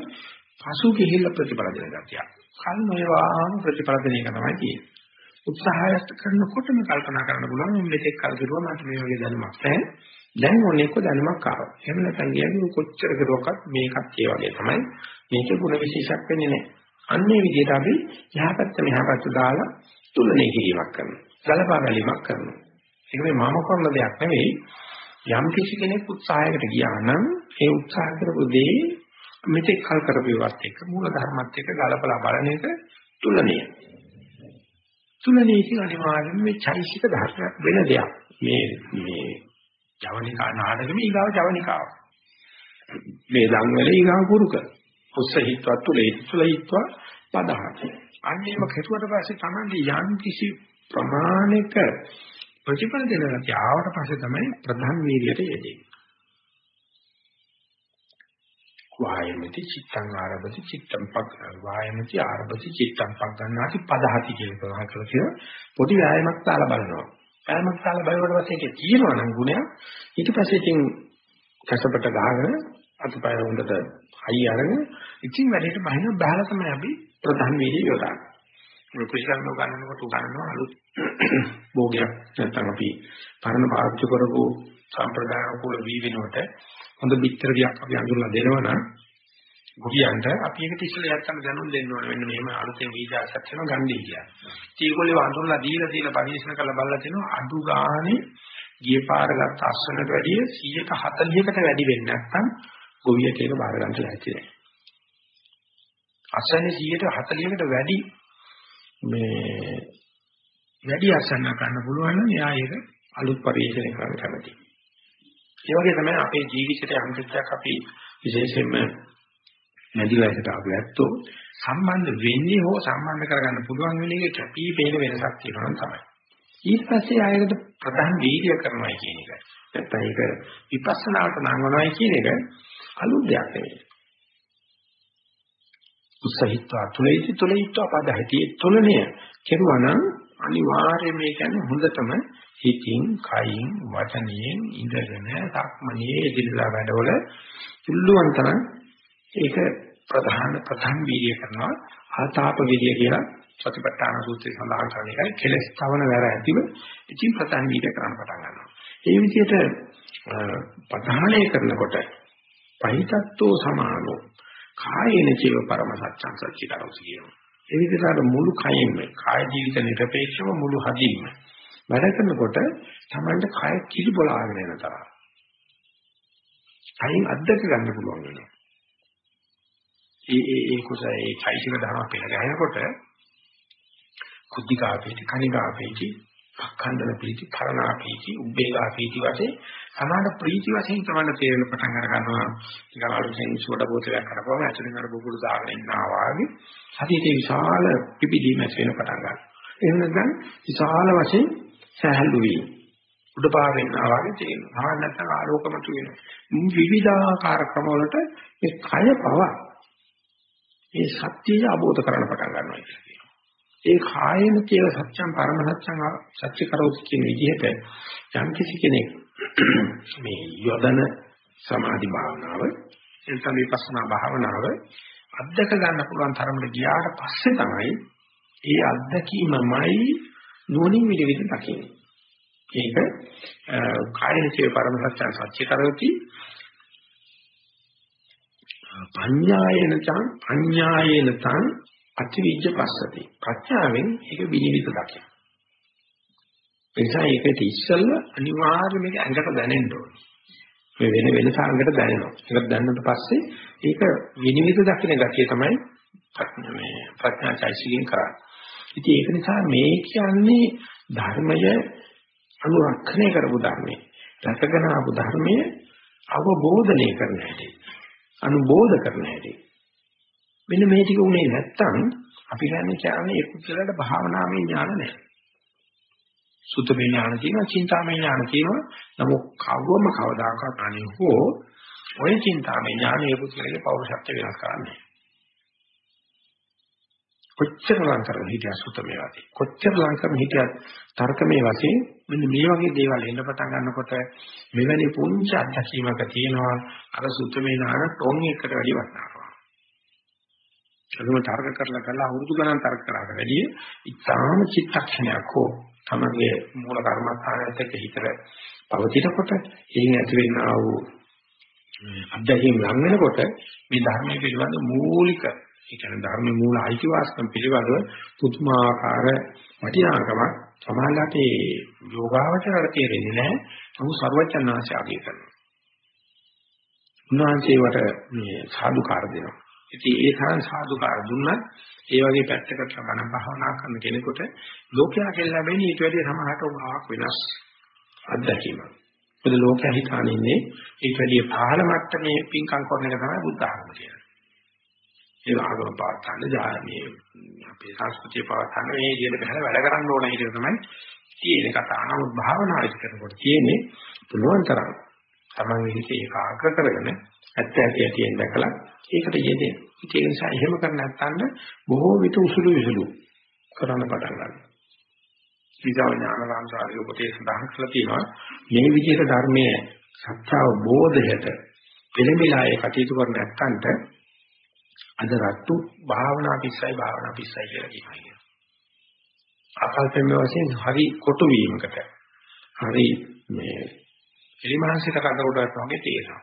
S1: පසු ගිහිල්ලා ප්‍රතිඵල දෙන ගතිය. කල් නොයවාම ප්‍රතිඵල දෙන එක තමයි තියෙන්නේ. උත්සාහයත් කරනකොටම කල්පනා කරන්න පුළුවන් මෙතෙක් කල් කරුවා මට මේ වගේ දැනුමක් නැහැ. දැන් ඕනේ එක්ක දැනුමක් ආවා. එහෙම නැත්නම් කියන්නේ කොච්චර කරුවක්වත් මේකත් ඒ වගේ තමයි. මේකේ ಗುಣ විශේෂයක් වෙන්නේ නැහැ. අන්නේ විදිහට අපි යහපැත්ත මෙහාපැත්ත දාලා තුලනේ කිරීමක් කරනවා. ගලපා බැලීමක් කරනවා. ඒක මේ මම කරන දෙයක් නෙවෙයි. යම් කිසි කෙනෙක් උත්සාහයකට ගියා නම් ඒ උත්සාහ කරපු දේ මෙතෙක් කල් කරපේවත් එක්ක මූල ධර්මත් එක්ක ගලපලා බලන එක තුලනේ. තුලනේ කියන අනිවාර්යයෙන්ම මේ චෛසික ධර්ම වෙන දෙයක්. මේ මේ ජවනිකා නාටකෙම ඊගාව ජවනිකාව. මේ ධම්වල ඊගාව පුරුක. උස්සහිත්ව තුලේ තුලහිත්ව පදහති. අන්නේම කෙරුවට පස්සේ තමයි යම් කිසි ප්‍රමාණික ප්‍රතිඵල දෙනවා. ආවට පස්සේ තමයි ප්‍රධාන වීර්යයට යෙදෙන්නේ. වායමති චිත්තං ආරභති චිත්තං පක් වායමති ආරභති චිත්තං පක් ගන්නාති පදහති කියලා ප්‍රකාශ කරලා තියෙනවා. පොඩි ව්‍යායාමයක් තාලා බලනවා. ව්‍යායාමයක් තාලා බලනකොට පස්සේ ඒකේ තියෙනවා නම් ගුණයක්. ඊට පස්සේ ඉතින් කසපට ගහගෙන අතපය හොඳට හයි අරගෙන ඉතින් වැඩේට බහින බහලා තමයි අපි ප්‍රධාන වේදී යොදන්නේ. කුසලන ගන්නකොට උගන්වනවා අලුත් භෝගයක්. නැත්නම් අපි පරණ පාවිච්චි කරපු සම්ප්‍රදාය කුල වී වෙනකොට හොඳ පිටරයක් අපි අඳුරලා දෙනවා නම් ගොවියන්ට අපි ඒකට ඉස්සෙල්ලා යත්තම දැනුම් දෙන්න ඕනේ මෙන්න මෙහෙම අලුතෙන් වීජාසක් වෙනවා ගන්නේ කියලා. ඉතින් ඒගොල්ලෝ අඳුරලා දීලා දීලා පරිශන කරලා බලලා තිනවා අඩු ගානේ ගිය පාර ගත්ත අස්සනට වැඩිය 140කට වැඩි වෙන්නේ නැත්නම් ගොවියට ඒක බාර ගන්න ලැහැත්ති නැහැ. අස්සනේ 140කට වැඩි මේ වැඩි අසන්න ගන්න පුළුවන් නම් එයා ඒක අලුත් පරිශන කරන්න කැමතියි. ඒ වගේ තමයි අපේ ජීවිතයට අන්තිමයක් අපි විශේෂයෙන්ම නැදි වයසට ආපු ඇත්තෝ සම්බන්ධ වෙන්නේ හෝ සම්බන්ධ කරගන්න පුළුවන් වෙන එක කැපී පෙනෙන වෙනසක් තියෙනවා නම් තමයි. ඊට පස්සේ ආයෙත් ප්‍රධාන වීර්ය කරනවා කියන එක. නැත්නම් ඒක විපස්සනාවට නංවනවා කියන එක අලුත් දෙයක් නෙවෙයි. උත්සහිත්වා තුලයිති තුලයිත්වා පදහිතී තුලනේ කෙරුවා නම් අනිවාර්යයෙන් මේ කියන්නේ හොඳටම හිතින්, කයින්, වචනයෙන් ඉඳගෙන සක්මනේ එදිරිලා වැඩවල පුළුවන් තරම් ඒක ප්‍රධාන ප්‍රධාන වීර්ය කරනවා ආතාප වීර්ය කියලා සතිපට්ඨාන සූත්‍රයේ සඳහන් කරන එකයි කෙලස් තවන වැර ඇතිව ඉතින් ප්‍රධාන වීර්ය කරන්න පටන් ගන්නවා. ඒ විදිහට ප්‍රධානය කරනකොට පහිතත්වෝ සමානෝ කායේන චේව පරම සත්‍යං සච්චිකාරෝ කියනවා. ඒ විදිහට මුළු කයෙන්ම කාය ජීවිත නිරපේක්ෂව මුළු හදින්ම වැඩ කරනකොට තමන්ට කය කිලි බලාගෙන යන තරම්. කයින් අද්දක ගන්න පුළුවන් වෙනවා. ඒ ඒ ඒ කුසය ඒ චෛසික ධර්ම පෙළ ගැහෙනකොට කුද්ධිකා පීති කනිකා පීති පක්ඛන්දන පීති කරණා පීති උබ්බේකා පීති වශයෙන් සමාන ප්‍රීති වශයෙන් තමයි තේරෙන පටන් අර ගන්නවා නිකන් අලුතෙන් සුවඩ බෝතලයක් කරපුවම ඇතුලෙන් අර බුබුලු දාගෙන ඉන්නවා වගේ හදිසියේ විශාල පිපිදීමක් වෙන පටන් ගන්නවා එහෙම නැත්නම් විශාල වශයෙන් සහැල්ලු වීම. උඩ පාර වෙනවා වගේ තේරෙනවා. ආ නැත්නම් ආලෝකමතු වෙනවා. විවිධාකාර ක්‍රම වලට මේ කය පව මේ සත්‍යය අවබෝධ කරගන්න පටන් ගන්නවා කියන්නේ. ඒ කායන කියල සත්‍යම් පරම සත්‍යම් සත්‍ය කරොත් කියන විදිහට යම් කිසි කෙනෙක් මේ යොදන සමාධි භාවනාව එතන විපස්සනා භාවනාව අධ්‍යක් ගන්න පුළුවන් තරමට ගියාට පස්සේ තමයි ඒ අත්දැකීමමයි නුවණින් විදිහට දකින්නේ. ඒක කායනිකේ පරම සත්‍යං සත්‍ය කරෝති පඤ්ඤායන තං පඤ්ඤායන තං අතිවිජ්ජ පස්සති. ප්‍රඥාවෙන් ඒක විනිවිද දකින්න. ඒ නිසා ඒකට ඉස්සෙල්ලා අනිවාර්යයෙන් මේක ඇඟට දැනෙන්න ඕනේ. මේ වෙන වෙන සංගකට දැනෙනවා. ඒක දැන්නට පස්සේ ඒක විනිවිද දකින්න ගැතිය තමයි මේ ප්‍රඥාචෛසිකෙන් කරන්නේ. ඉතින් ඒක නිසා මේ කියන්නේ ධර්මය අනුරක්ෂණය කරපු ධර්මයේ. රැකගෙන ආපු ධර්මයේ අවබෝධනය කරන හැටි. අනුබෝධ කරන හැටි. මෙන්න මේ ටික උනේ නැත්තම් අපි කියන්නේ කියන්නේ ඒ පුද්ගලයාට භාවනාවේ ඥාන නැහැ. සුතමේ ඥාන තියෙනවා චින්තාමේ ඥාන තියෙනවා නමුත් කවවම කවදාකවත් අනේ හෝ ඔය චින්තාමේ ඥාන ඒ පුද්ගලයාගේ පෞරුෂත්ව වෙනස් කරන්නේ කොච්චර ලං කරන හිටියා සුතමේ වාදී කොච්චර ලං කරන හිටියත් තර්කමේ වශයෙන් මෙන්න මේ වගේ දේවල් එන්න පටන් ගන්නකොට මෙවැනි පුංචි අත්දැකීමක තියෙනවා අර සුතමේ නාන ටෝන් එකට වැඩි වටනවා. ඒකම තර්ක කරලා කරලා අවුරුදු ගණන් තර්ක කරාට වැඩිය ඉතාම චිත්තක්ෂණයක් හෝ තමගේ මූල කර්මස්ථානයත් එක්ක හිතර පවතිනකොට එයින් ඇති වෙනා වූ අත්දැකීම් ලං වෙනකොට මේ ධර්මයේ පිළිබඳ මූලික ඒ කියන්නේ ධර්මයේ මූල අයිතිවාසිකම් පිළිබඳව පුදුමාකාර වටිනාකමක් සමාජයට ඒ යෝගාවචරයට තේරෙන්නේ නැහැ. නමුත් ਸਰවඥාන්සේ අගය කරනවා. උන්වහන්සේවට මේ සාදුකාර දෙනවා. ඉතින් ඒ තරම් සාදුකාර දුන්නත් ඒ වගේ පැත්තකට බණ භාවනා කරන කෙනෙකුට ලෝකයා කියලා ලැබෙන්නේ ඊට වැඩිය සමහරට උගාවක් වෙනස් අත්දැකීමක්. මොකද ලෝකයා හිතානින්නේ ඊට වැඩිය පහළ මට්ටමේ පින්කම් කරන එක තමයි බුද්ධ ආගම කියන්නේ. ඒ ආගම පාත්තන්න ජාමේ අපේ සංස්කෘතිය පාත්තන්න මේ විදිහට බහලා වැඩ කරන්න ඕන කියන තමයි තියෙන කතාව. නමුත් භාවනා ඉස් කරනකොට තියෙන්නේ පුළුවන් තරම් තමන්ගේ හිතේ ඒකාග්‍ර කරගෙන ඇත්ත ඇති ඇතිෙන් දැකලා ඒකට යෙදෙන්න. ඒ නිසා එහෙම කර නැත්නම් බොහෝ විට උසුළු විසුළු කරන්න පටන් ගන්නවා. විදා ඥානරාමසාරි උපදේශ සඳහන් කරලා තියෙනවා මේ විදිහට ධර්මයේ සත්‍ය අවබෝධයට පෙළඹිලා ඒ කටයුතු කර නැත්නම්ට අද රට්ටු භාවනා පිස්සයි භාවනා පිස්සයි කියලා කියනවා. අකල්පෙම වශයෙන් හරි කොටු වීමකට හරි මේ එලිමහන්සිත කඩ කොටක් වගේ තියෙනවා.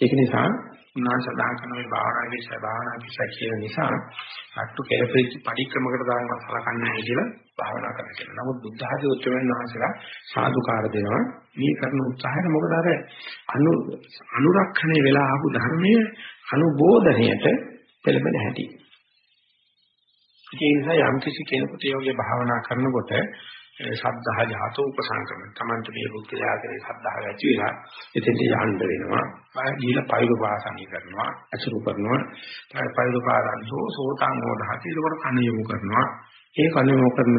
S1: ඒක නිසා උන්වහන්සේ සඳහන් කරන මේ භාවනා විශ්ය භාවනා විශ්ය කියන නිසා අට්ටු කෙරපිච්ච පරික්‍රමකට දාන්න සලකන්නේ නැහැ කියලා භාවනා කරන්න කියලා. නමුත් බුද්ධ ආදී උත්තරමයන් වහන්සේලා සාදුකාර දෙනවා මේ කරන උත්සාහය මොකද අර අනු අනුරක්ෂණය වෙලා ආපු ධර්මයේ අනුබෝධණයට පෙළඹෙන හැටි. ඒ නිසා යම් කිසි කෙනෙකුට යෝග්‍ය භාවනා කරනකොට සද්ධා ජාතෝ උපසංකම තමන්ට මේ බුද්ධ යාගයේ සද්ධාව ඇති වෙලා එතෙන්ට යන්න වෙනවා. ගිහිලා පයිරු වාසනී කරනවා, අසුරු කරනවා. පයිරු පාරන්තෝ සෝතං හෝදහති ඒකට කණ යොමු කරනවා. ඒ කණ යොමු කරන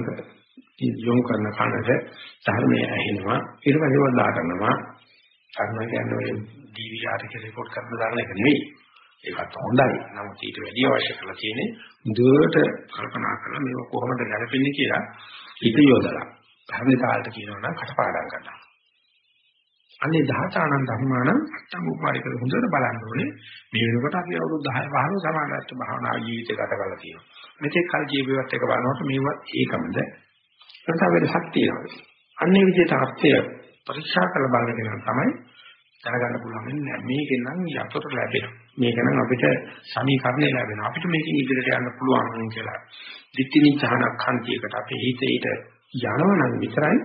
S1: යොමු කරන කනට ධර්මයේ ඇහෙනවා. ඊට පස්සේ වදා කරනවා. ධර්ම කියන්නේ ඩීවීආර් එකේ රෙකෝඩ් කරන දාන එක නෙවෙයි. ඒකත් හොඳයි. නමුත් ඊට වැඩි අවශ්‍ය කරලා තියෙන්නේ දුරට කල්පනා කරලා මේක කොහොමද ගැලපෙන්නේ කියලා හිත යොදලා. ධර්මතාලට කියනවා නම් කටපාඩම් කරනවා. අනේ දහසානන් ධර්මානම් අත්තම් උපාරික හොඳට බලන්න ඕනේ. මේ වෙනකොට අපි අවුරුදු 10 15 සමානත්ව භාවනා ජීවිතය ගත කරලා තියෙනවා. මෙතෙක් කල් ජීවිතයත් එක බලනකොට මේවා ඒකමද? එතන වෙනසක් තියෙනවා. අන්නේ විදිහට අර්ථය පරීක්ෂා කරලා බලගෙන තමයි දැනගන්න පුළුවන් නෑ මේකෙන් නම් යතොට ලැබෙනවා මේක නම් අපිට සමීකරණය ලැබෙනවා. අපිට මේකෙන් ඉදිරියට යන්න පුළුවන් කියලා. දිට්ඨිනි ඡානක් හන්තියකට අපේ හිතේට යනවනම් විතරයි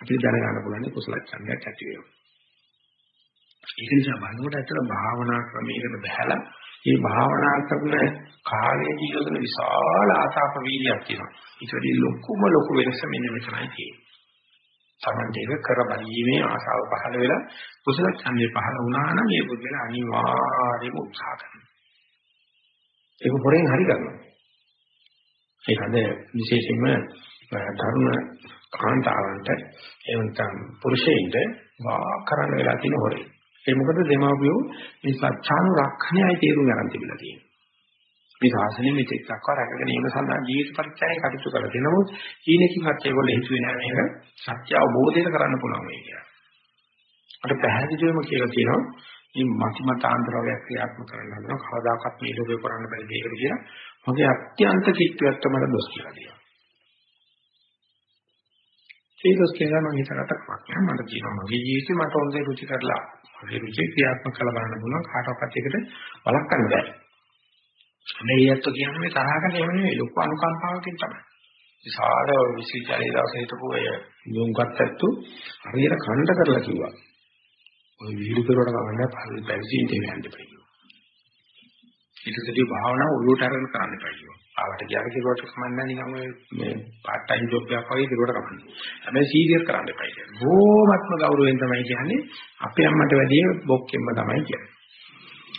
S1: අපිට දැනගන්න පුළුවන් කුසල ඡන්දයක් ඇති වෙනවා. ඒක නිසා බලනකොට ඇත්තට භාවනා ක්‍රමයකට බහැලා මේ භාවනා කරන කාලයේදී යොදන විශාල ආතාප වීර්යයක් තියෙනවා. ඊට වඩා ලොකුම ලොකු වෙනස මෙන්න මෙතනයි තියෙන්නේ. තමන්ට ඒක කර බැලීමේ ආශාව පහළ වෙලා කුසල ඡන්දේ පහළ වුණා නම් මේ බුද්ධල අනිවාර්යයෙන්ම උත්සාහ කරනවා. ඒක පොරෙන් හරි කරනවා. ඒකද විශේෂයෙන්ම තරුණ කාන්තාවන්ට එවන්තම් පුරුෂයින්ට වා කරන්න වෙලා තියෙන හොරේ. ඒ මොකද දෙමාපියෝ මේ සත්‍යානුරක්ෂණයයි තේරුම් ගන්න තිබිලා තියෙනවා. මේ ශාසනය මෙතෙක් දක්වා රැකගෙන ඉන්න සඳහා ජීවිත පරිත්‍යාගය කටයුතු කරලා දෙනමුත් ඊනකින්වත් ඒගොල්ලෝ හිතුවේ නැහැ මේක. සත්‍ය අවබෝධයට කරන්න පුළුවන් වෙයි කියලා. අර පැහැදිලිවම කියලා කියනවා මේ මතිමතාන්තරයක් ක්‍රියාත්මක කරන්න හදනවා. කවදාකවත් මේ ලෝකේ කරන්න බැරි දෙයකට කියලා. මගේ අත්‍යන්ත කිට්ටුවක් තමයි දොස් කියලා කියනවා. ඒ දොස් කියලා මම හිතකට කමක් මට කියනවා මගේ ජීවිතේ මට හොඳේ රුචි කරලා මගේ රුචි ක්‍රියාත්මක කරලා බලන්න පුළුවන්. කාටවත් එකට වළක්වන්න බෑ. මේ යැත්ත කියන්නේ මේ තරහකට එහෙම නෙවෙයි ලොකු අනුකම්පාවකින් තමයි. විශාල විශ්වවිද්‍යාලයේ දවසේ හිටපු අය යොමුගත් ඇත්තු හරියට කණ්ඩ කරලා කිව්වා. ඔය වීඩියෝ කරුවට කවන්න පරිදි පැවිදිින් දෙන්න දෙපයි. ඊටසදී භාවනාව ඔළුවට අරගෙන කරන්න එපා. ආවට ගියාට කිරුවට කමන්නේ නිකන් ඔය මේ පාර්ට් ටයිම් ජොබ් එකක් වගේ කිරුවට කමන්නේ. හැබැයි සීරියස් කරන්න එපා කියන්නේ. බොහොමත්ම ගෞරවයෙන් තමයි කියන්නේ අපේ අම්මට වැඩිය බොක්කෙම්ම තමයි කියන්නේ.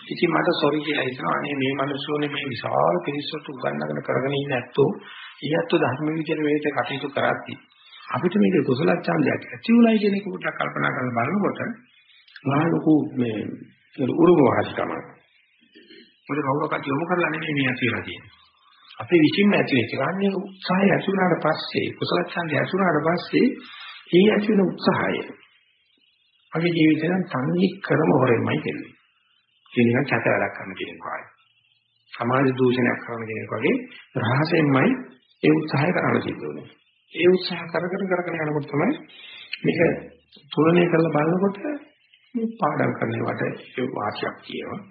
S1: ඉතින් මට සොරි කියලා හිතනවා. අනේ මේ මිනිස්සුනේ මේ විශාල පිරිසට උගන්වගෙන කරගෙන ඉන්න ඇත්තෝ ඊයත්තු ධර්ම විචාර වේද කටයුතු කරද්දී අපිට මේක කුසල ඡන්දයක් ඇති උනායි කියන එක පොඩ්ඩක් කල්පනා කරලා බලනකොට මහා ලොකු මේ උරුම වාසිකම. මොකද කවුරක්වත් යොමු කරලා නෙමෙයි මේ ඇතිලා තියෙන්නේ. අපේ විශ්ින්න ඇති වෙච්ච ගන්නේ උත්සාහය ඇති වුණාට පස්සේ කුසල ඡන්දය ඇති වුණාට පස්සේ ඒ ඇති වෙන උත්සාහය. අපේ ජීවිතේ නම් තන්නේ කරම හොරෙමයි කියන්නේ ඒ නිකන් කැත වැඩක් කරන කෙනෙක් වගේ. සමාජ දූෂණයක් කරන කෙනෙක් වගේ රහසෙන්මයි ඒ උත්සාහය කරන්න තියෙන්නේ. ඒ උත්සාහ කරගෙන කරගෙන යනකොට තමයි මේක තුලණය කරලා බලනකොට මේ පාඩම් කරනවට ඒ වාසියක් කියනවා.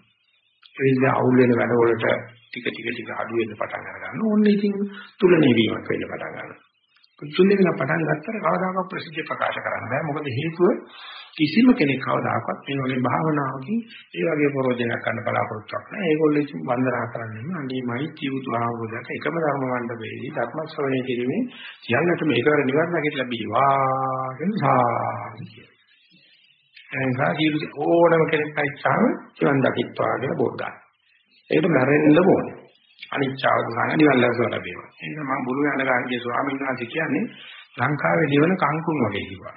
S1: ඒ විදිහ අවුල් වෙන වැඩවලට ටික ටික ටික අඩු වෙන්න පටන් ගන්නවා. ඕන්නේ ඉතින් තුලණය වීමක් වෙන්න පටන් ගන්නවා. තුන්වෙනි පටන් ගත්තට කවදාකවත් ප්‍රසිද්ධිය ප්‍රකාශ කරන්න බෑ. මොකද හේතුව කිසිම කෙනෙක් කවදාකවත් මේ වගේ භාවනාවකින් ඒ වගේ ප්‍රෝජනයක් ගන්න බලාපොරොත්තුවක් නැහැ. ඒගොල්ලෝ ඉතින් වන්දනා කරන්නේ අඬීමයි ජීවිත ආවෝදක එකම ධර්ම මණ්ඩපයේදී ධර්ම ශ්‍රවණය කිරීමේ සියල්ලට මේකවර නිවන් මාර්ගයට ලැබීවා කියන සාධිය. එනිසා ජීවිත ඕනම කෙනෙක් පරිච්ඡාම නිවන් දකිත්වා කියලා බෝධා. ඒකට මැරෙන්න ඕනේ. අනිච්චාව දුනා නිවන් ලැබුවා ලැබේවා. එහෙනම් මම බුදු වෙනදාගේ ස්වාමීන් වහන්සේ කියන්නේ ලංකාවේ නිවන කංකුම් වගේ කිව්වා.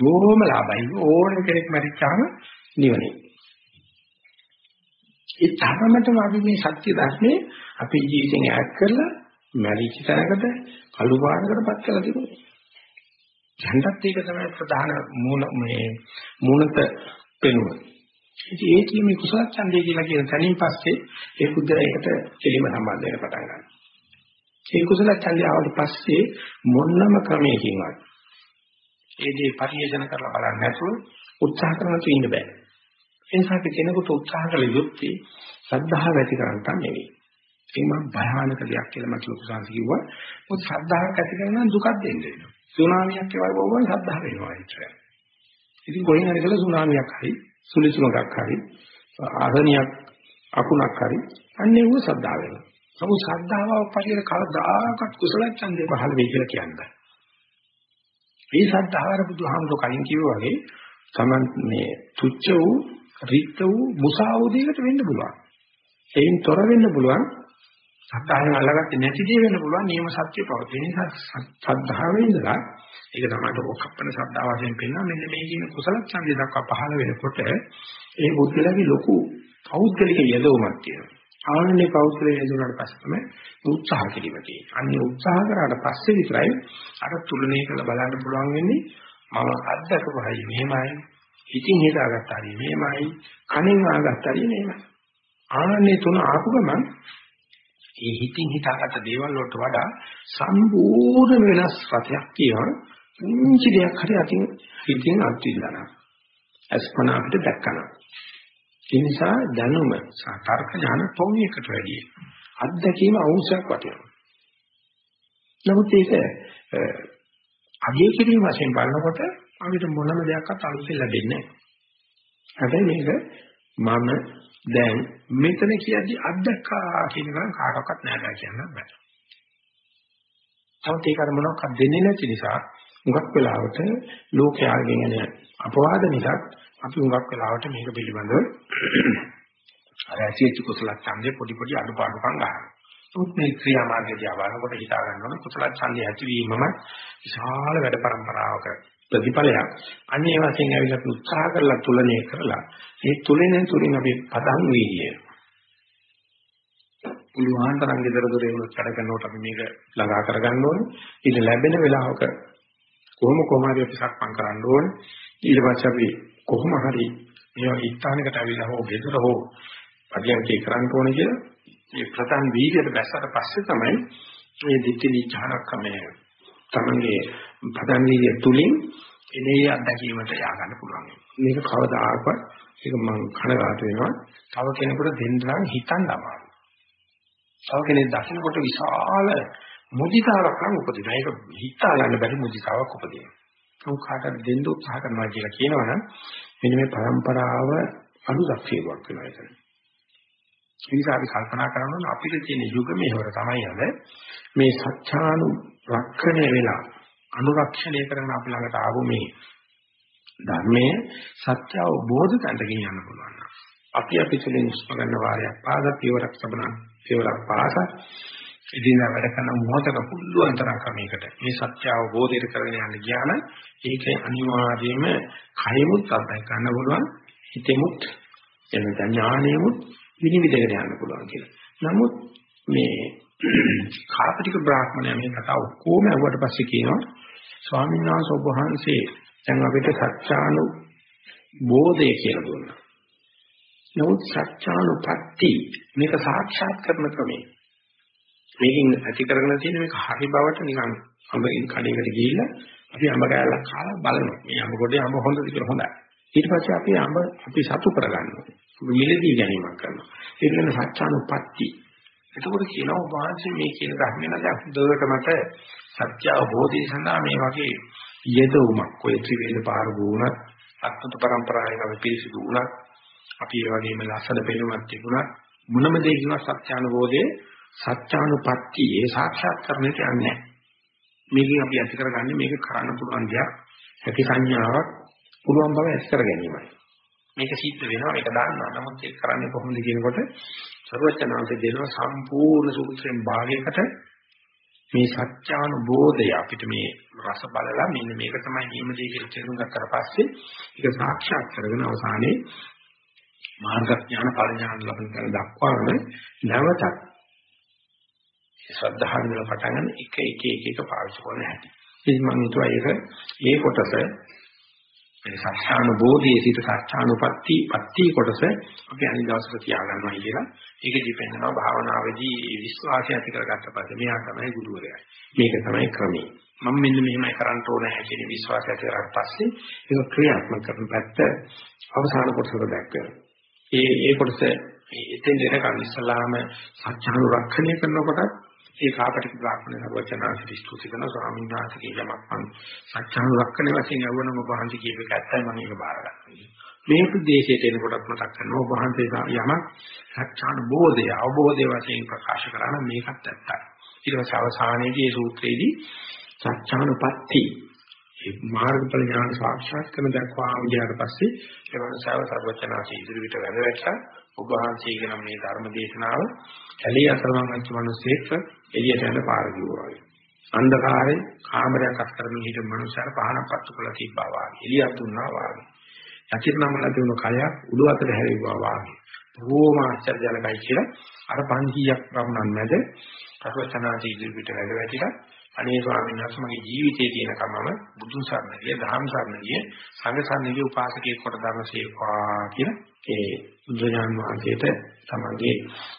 S1: බොහොම ලාභයි. ඕන කෙනෙක් මරිච්චාම නිවනේ. ඒ තරමටම අපි මේ සත්‍ය ධර්මයේ අපේ ජීවිතෙන් ඈත් කරලා මරිච්ච තැනකට කළු පාටකටපත් කරලා තිබුණා. ඡන්දත් ඒක තමයි ප්‍රධාන මූල මේ මූලත පෙනුම. ඉතින් ඒ කියන්නේ කුසල ඡන්දය කියලා කියන තැනින් පස්සේ ඒ බුද්ධයකට කෙලිම සම්බන්ධ වෙන පටන් ගන්නවා. ඒ කුසල ඡන්දය ආවට පස්සේ මොන්නම ක්‍රමයකින්වත් ඒ දේ පරිේෂණ කරලා බලන්න නැතුව උත්සාහ කරන තු ඉන්න බෑ. ඒ නිසා අපි කෙනෙකුට උත්සාහ කළ යුත්තේ ශ්‍රද්ධාව ඇති කරගන්න නෙවෙයි. ඒ මම භයානක දෙයක් කියලා මට ලොකු සංසි කිව්වා. මොකද ශ්‍රද්ධාවක් ඇති කරගන්න දුකක් දෙන්න වෙනවා. සුනාමියක් ඒවයි වුණා ශ්‍රද්ධාව වෙනවා ඉතින්. ඉතින් කොහෙන් හරි කළා සුනාමියක් හරි සුලිසුමක් හරි ආධනියක් අකුණක් හරි අන්නේ වූ ශ්‍රද්ධාව වෙනවා. නමුත් ශ්‍රද්ධාව පරිදි කවදාකවත් කුසල ඡන්දේ පහළ වෙයි කියලා කියන්නේ. මේ ශ්‍රද්ධාවර බුදුහාමුදුර කලින් කිව්වා වගේ තමන් මේ තුච්ච වූ රික්ත වූ මුසා වූ දෙයකට වෙන්න පුළුවන්. එයින් තොර වෙන්න පුළුවන්. සත්‍යයෙන් අල්ලගත්තේ නැති දේ වෙන්න පුළුවන් නියම සත්‍ය පවතින නිසා ශ්‍රද්ධාවේ ඉඳලා ඒක තමයි ඔක්කප්පන ශ්‍රද්ධාව වශයෙන් පෙන්නන මෙන්න මේ කියන කුසල ඡන්දය දක්වා පහළ වෙනකොට ඒ බුද්ධලගේ ලොකු පෞද්ගලික යදවමක් තියෙනවා. ආනන්නේ පෞද්ගලික යදුනාට පස්සේ තමයි උත්සාහ කිරීම තියෙන්නේ. අන්නේ උත්සාහ කරාට පස්සේ විතරයි අර තුලනේ කරලා බලන්න පුළුවන් වෙන්නේ මම අත්දකපුවයි මෙහෙමයි. හිතින් හිතාගත්ත හරි මෙහෙමයි. කනෙන් ආගත්ත හරි මෙහෙමයි. ආනන්නේ තුන ආපු ගමන් ඒ හිතින් හිතාගත්ත දේවල් වලට වඩා සම්පූර්ණ වෙනස් රසයක් තියෙනවා. මුංචි දෙයක් හරි අතින් හිතින් අත්විඳනවා. අස්පනා අපිට දැක්කනවා. ඒ නිසා දැනුම සහ තර්ක ඥාන තෝණියකට වැඩියි. අත්දැකීම අවශ්‍යයක් වටිනවා. නමුත් ඒක අගය කිරීම වශයෙන් බලනකොට අපිට මොනම දෙයක්වත් අලුතෙන් ලැබෙන්නේ නැහැ. හැබැයි මේක මම දැන් මෙතන කියද්දි අත්දැක්කා කියන එක කාටවත් නෑ කියන්න බෑ. තවත් ඒක අර මොනවක්වත් දෙන්නේ නැති නිසා මුගක් වෙලාවට ලෝකයාගෙන් එන අපවාද නිසා අපි මුගක් වෙලාවට මේක පිළිබඳව අර ඇසිච්ච කුසල ඡන්දේ පොඩි පොඩි අඩුපාඩුකම් ගන්නවා. උත් මේ ක්‍රියාමාර්ගය බලනකොට හිතා ගන්න ඕනේ කුසල ඡන්දය ඇතිවීමම විශාල වැඩ પરම්පරාවක ප්‍රතිඵලයක්. අන්නේ වශයෙන් ඇවිල්ලා උත්සාහ කරලා තුලණය කරලා මේ තුලෙන් තුලින් අපි පදන් වීර්යය පුළුවන් තරම් gedara dore වුණත් වැඩ කරනකොට අපි මේක ළඟා කරගන්න ඕනේ. ඊට ලැබෙන වෙලාවක කොහොම කොහම හරි අපි සක්මන් කරන්න ඕනේ. ඊට පස්සේ අපි කොහොම හරි මේ වගේ ස්ථානයකට අවිලා හෝ ගෙදර හෝ පරියන්කේ කරන්න ඕනේ කියලා මේ ප්‍රධාන වීර්යයට බැස්සට පස්සේ තමයි මේ දිට්ඨි නිචාරකමේ තමන්ගේ ප්‍රධාන වීර්ය තුලින් එනේ අත්දැකීමට යා ගන්න පුළුවන්. මේක කවදාකවත් ඒක මම කනගාටු වෙනවා. තව කෙනෙකුට දෙන්න නම් හිතන්න අමාරුයි. තව කෙනෙක් දකින්නකොට විශාල මුදිතාවක් නම් උපදිනවා. ඒක හිතා ගන්න බැරි මුදිතාවක් උපදිනවා. නමුත් කාටද දෙන්න උත්සාහ කරනවා කියලා කියනවනම් මෙන්න මේ પરම්පරාව අනුදක්ෂේවක් වෙනවා එතන. ඒ නිසා අපි කල්පනා කරනවා අපිට තියෙන යුග මෙහෙවර තමයි අද මේ සත්‍යානු රක්ෂණය වෙලා අනුරක්ෂණය කරන අපි ළඟට ආවු මේ ධර්මයේ සත්‍ය අවබෝධ කරගන්න යන්න පුළුවන්. අපි අපි තුළින් උස්ම ගන්න වාරයක් පාද පියවරක් සබන පියවරක් පාස ඉදින්දා වැඩ කරන මොහොතක පුළුවන් තරම් ක්‍රමයකට මේ සත්‍ය අවබෝධයට කරගෙන යන්න ගියාම ඒක අනිවාර්යයෙන්ම කයෙමුත් අත්දැක ගන්න පුළුවන් හිතෙමුත් එන ඥානෙමුත් විනිවිදගෙන යන්න පුළුවන් කියලා. නමුත් මේ කාපටික බ්‍රාහ්මණය මේ කතාව ඔක්කොම අහුවට පස්සේ කියනවා ස්වාමීන් වහන්සේ ඔබ වහන්සේ දැන් අපිට සත්‍යානු බෝධය කියලා දුන්නා. නමුත් සත්‍යානුපatti මේක සාක්ෂාත් කරන ක්‍රමය. මේකෙන් ඇති කරගෙන තියෙන මේක හරි බවට නිකන් අඹින් කඩේකට ගිහිල්ලා අපි අඹ කෑල්ලක් කාලා බලනවා. මේ අඹ කොටේ අඹ හොඳද කියලා හොඳයි. ඊට පස්සේ අපි අඹ අපි සතු කරගන්නවා. මිලදී ගැනීමක් කරනවා. ඒක වෙන සත්‍යානුපatti. එතකොට කියනවා වාංශේ මේ කියන ධර්ම නේද හොඳට මට සත්‍ය අවබෝධය සඳහා මේ වගේ යෙදුමක් ඔය ත්‍රිවේද පාර වුණත් අත්තුත પરම්පරාවක අපි පිළිසිදු වුණත් අපි ඒ වගේම ලස්සන පෙනුමක් තිබුණා මොනම දෙයකින් සත්‍යානුබෝධයේ සත්‍යානුපatti ඒ සාක්ෂාත් කරන්නට යන්නේ මේකෙන් අපි ඇති කරගන්නේ මේක කරන්න පුළුවන් දෙයක් ඇති සංඥාවක් පුළුවන් බව ඇති කර ගැනීමයි. මේක සිද්ධ වෙනවා මේක දන්නවා නමුත් ඒක කරන්නේ කොහොමද කියනකොට සර්වචනාංශ දෙනවා සම්පූර්ණ සූත්‍රයෙන් භාගයකට මේ සත්‍යානුබෝධය අපිට මේ රස බලලා මෙන්න මේක තමයි නියමදී කියලා තේරුම් ගත්තට පස්සේ ඒක සාක්ෂාත් කරගෙන අවසානයේ මාර්ගඥාන පරිඥාන ලබන තැන දක්වාම නැවතත් ශ්‍රද්ධාවෙන් වල පටන් ගන්න එක එක එක එක පාවිච්චි කරන හැටි. ඉතින් මම හිතුවා ඒක ඒ කොටස මේ සත්‍යානුබෝධයේ සිට සත්‍යානුපatti පත්ති කොටස අපි අනිත් දවසට තියාගන්නවා කියලා. ඒක දිපෙන්නවා භාවනාවේදී විශ්වාසය ඇති කරගත්ත පස්සේ මෙයා තමයි ගුරුවරයා. මේක තමයි ක්‍රමය. මම මෙන්න මෙහෙමයි කරන්න ඕනේ කියන විශ්වාසය ඇති කරගත්ත පස්සේ ඒක ක්‍රියාත්මක කරන පැත්ත අවසාන කොටසට දැක්වෙනවා. ඒ ඒ කොටස එතෙන් දෙනකන් ඉස්සලාම සත්‍යන රක්ෂණය කරනකොට ඒ කාපටික බ්‍රාහ්මණ සර්වචනාසිත ස්තුති කරන ස්වාමීන් වහන්සේගේ යමක් මම සත්‍යන රක්ෂණය වශයෙන් යවනම වහන්සේ කියපේ ඇත්තයි මම ඒක බාර ගන්නවා. මේ ප්‍රදේශයට එනකොටත් මතක් කරනවා වහන්සේ යමක් සත්‍යාන බෝධය අවබෝධය වශයෙන් ප්‍රකාශ කරන මේකත් ඇත්තයි. ඊට පස්සේ අවසානයේදී මේ සූත්‍රයේදී සත්‍යානුපatti ඒ මාර්ගඵල ඥාන සාක්ෂාත් කරන දක්වා ගියාට පස්සේ ඒ වන්සාව සර්වචනාසී ඉදිරියට වැඩවැටලා ඔබ වහන්සේගේ නම් මේ ධර්ම දේශනාව කැලේ අතරමං වෙච්ච මිනිස්සෙක් එළියට යන පාර කිව්වා වගේ. අන්ධකාරේ කාමරයක් අත් කරමින් හිටපු මනුස්සයර පහනක් පත්තු කරලා තිබ්බා වගේ. එළියට දුන්නා වගේ. යකිරනමල තිබුණු කය උඩු අතට හැරෙව්වා වගේ. බොහෝම ආශ්චර්යජනකයි කියලා අර 500ක් වරුණන් මැද සර්වචනාසී ඉදිරියට වැඩවැටිලා අනේ ස්වාමීන් වහන්සේ මගේ ජීවිතයේ තියෙන කමම බුදුන් සරණ ගිය, ධම්ම සරණ ගිය, සංඝ සරණ ගිය උපාසකයෙක් කොට ධර්මසේවා කියලා ඒ බුදුරජාණන් වහන්සේට තමගේ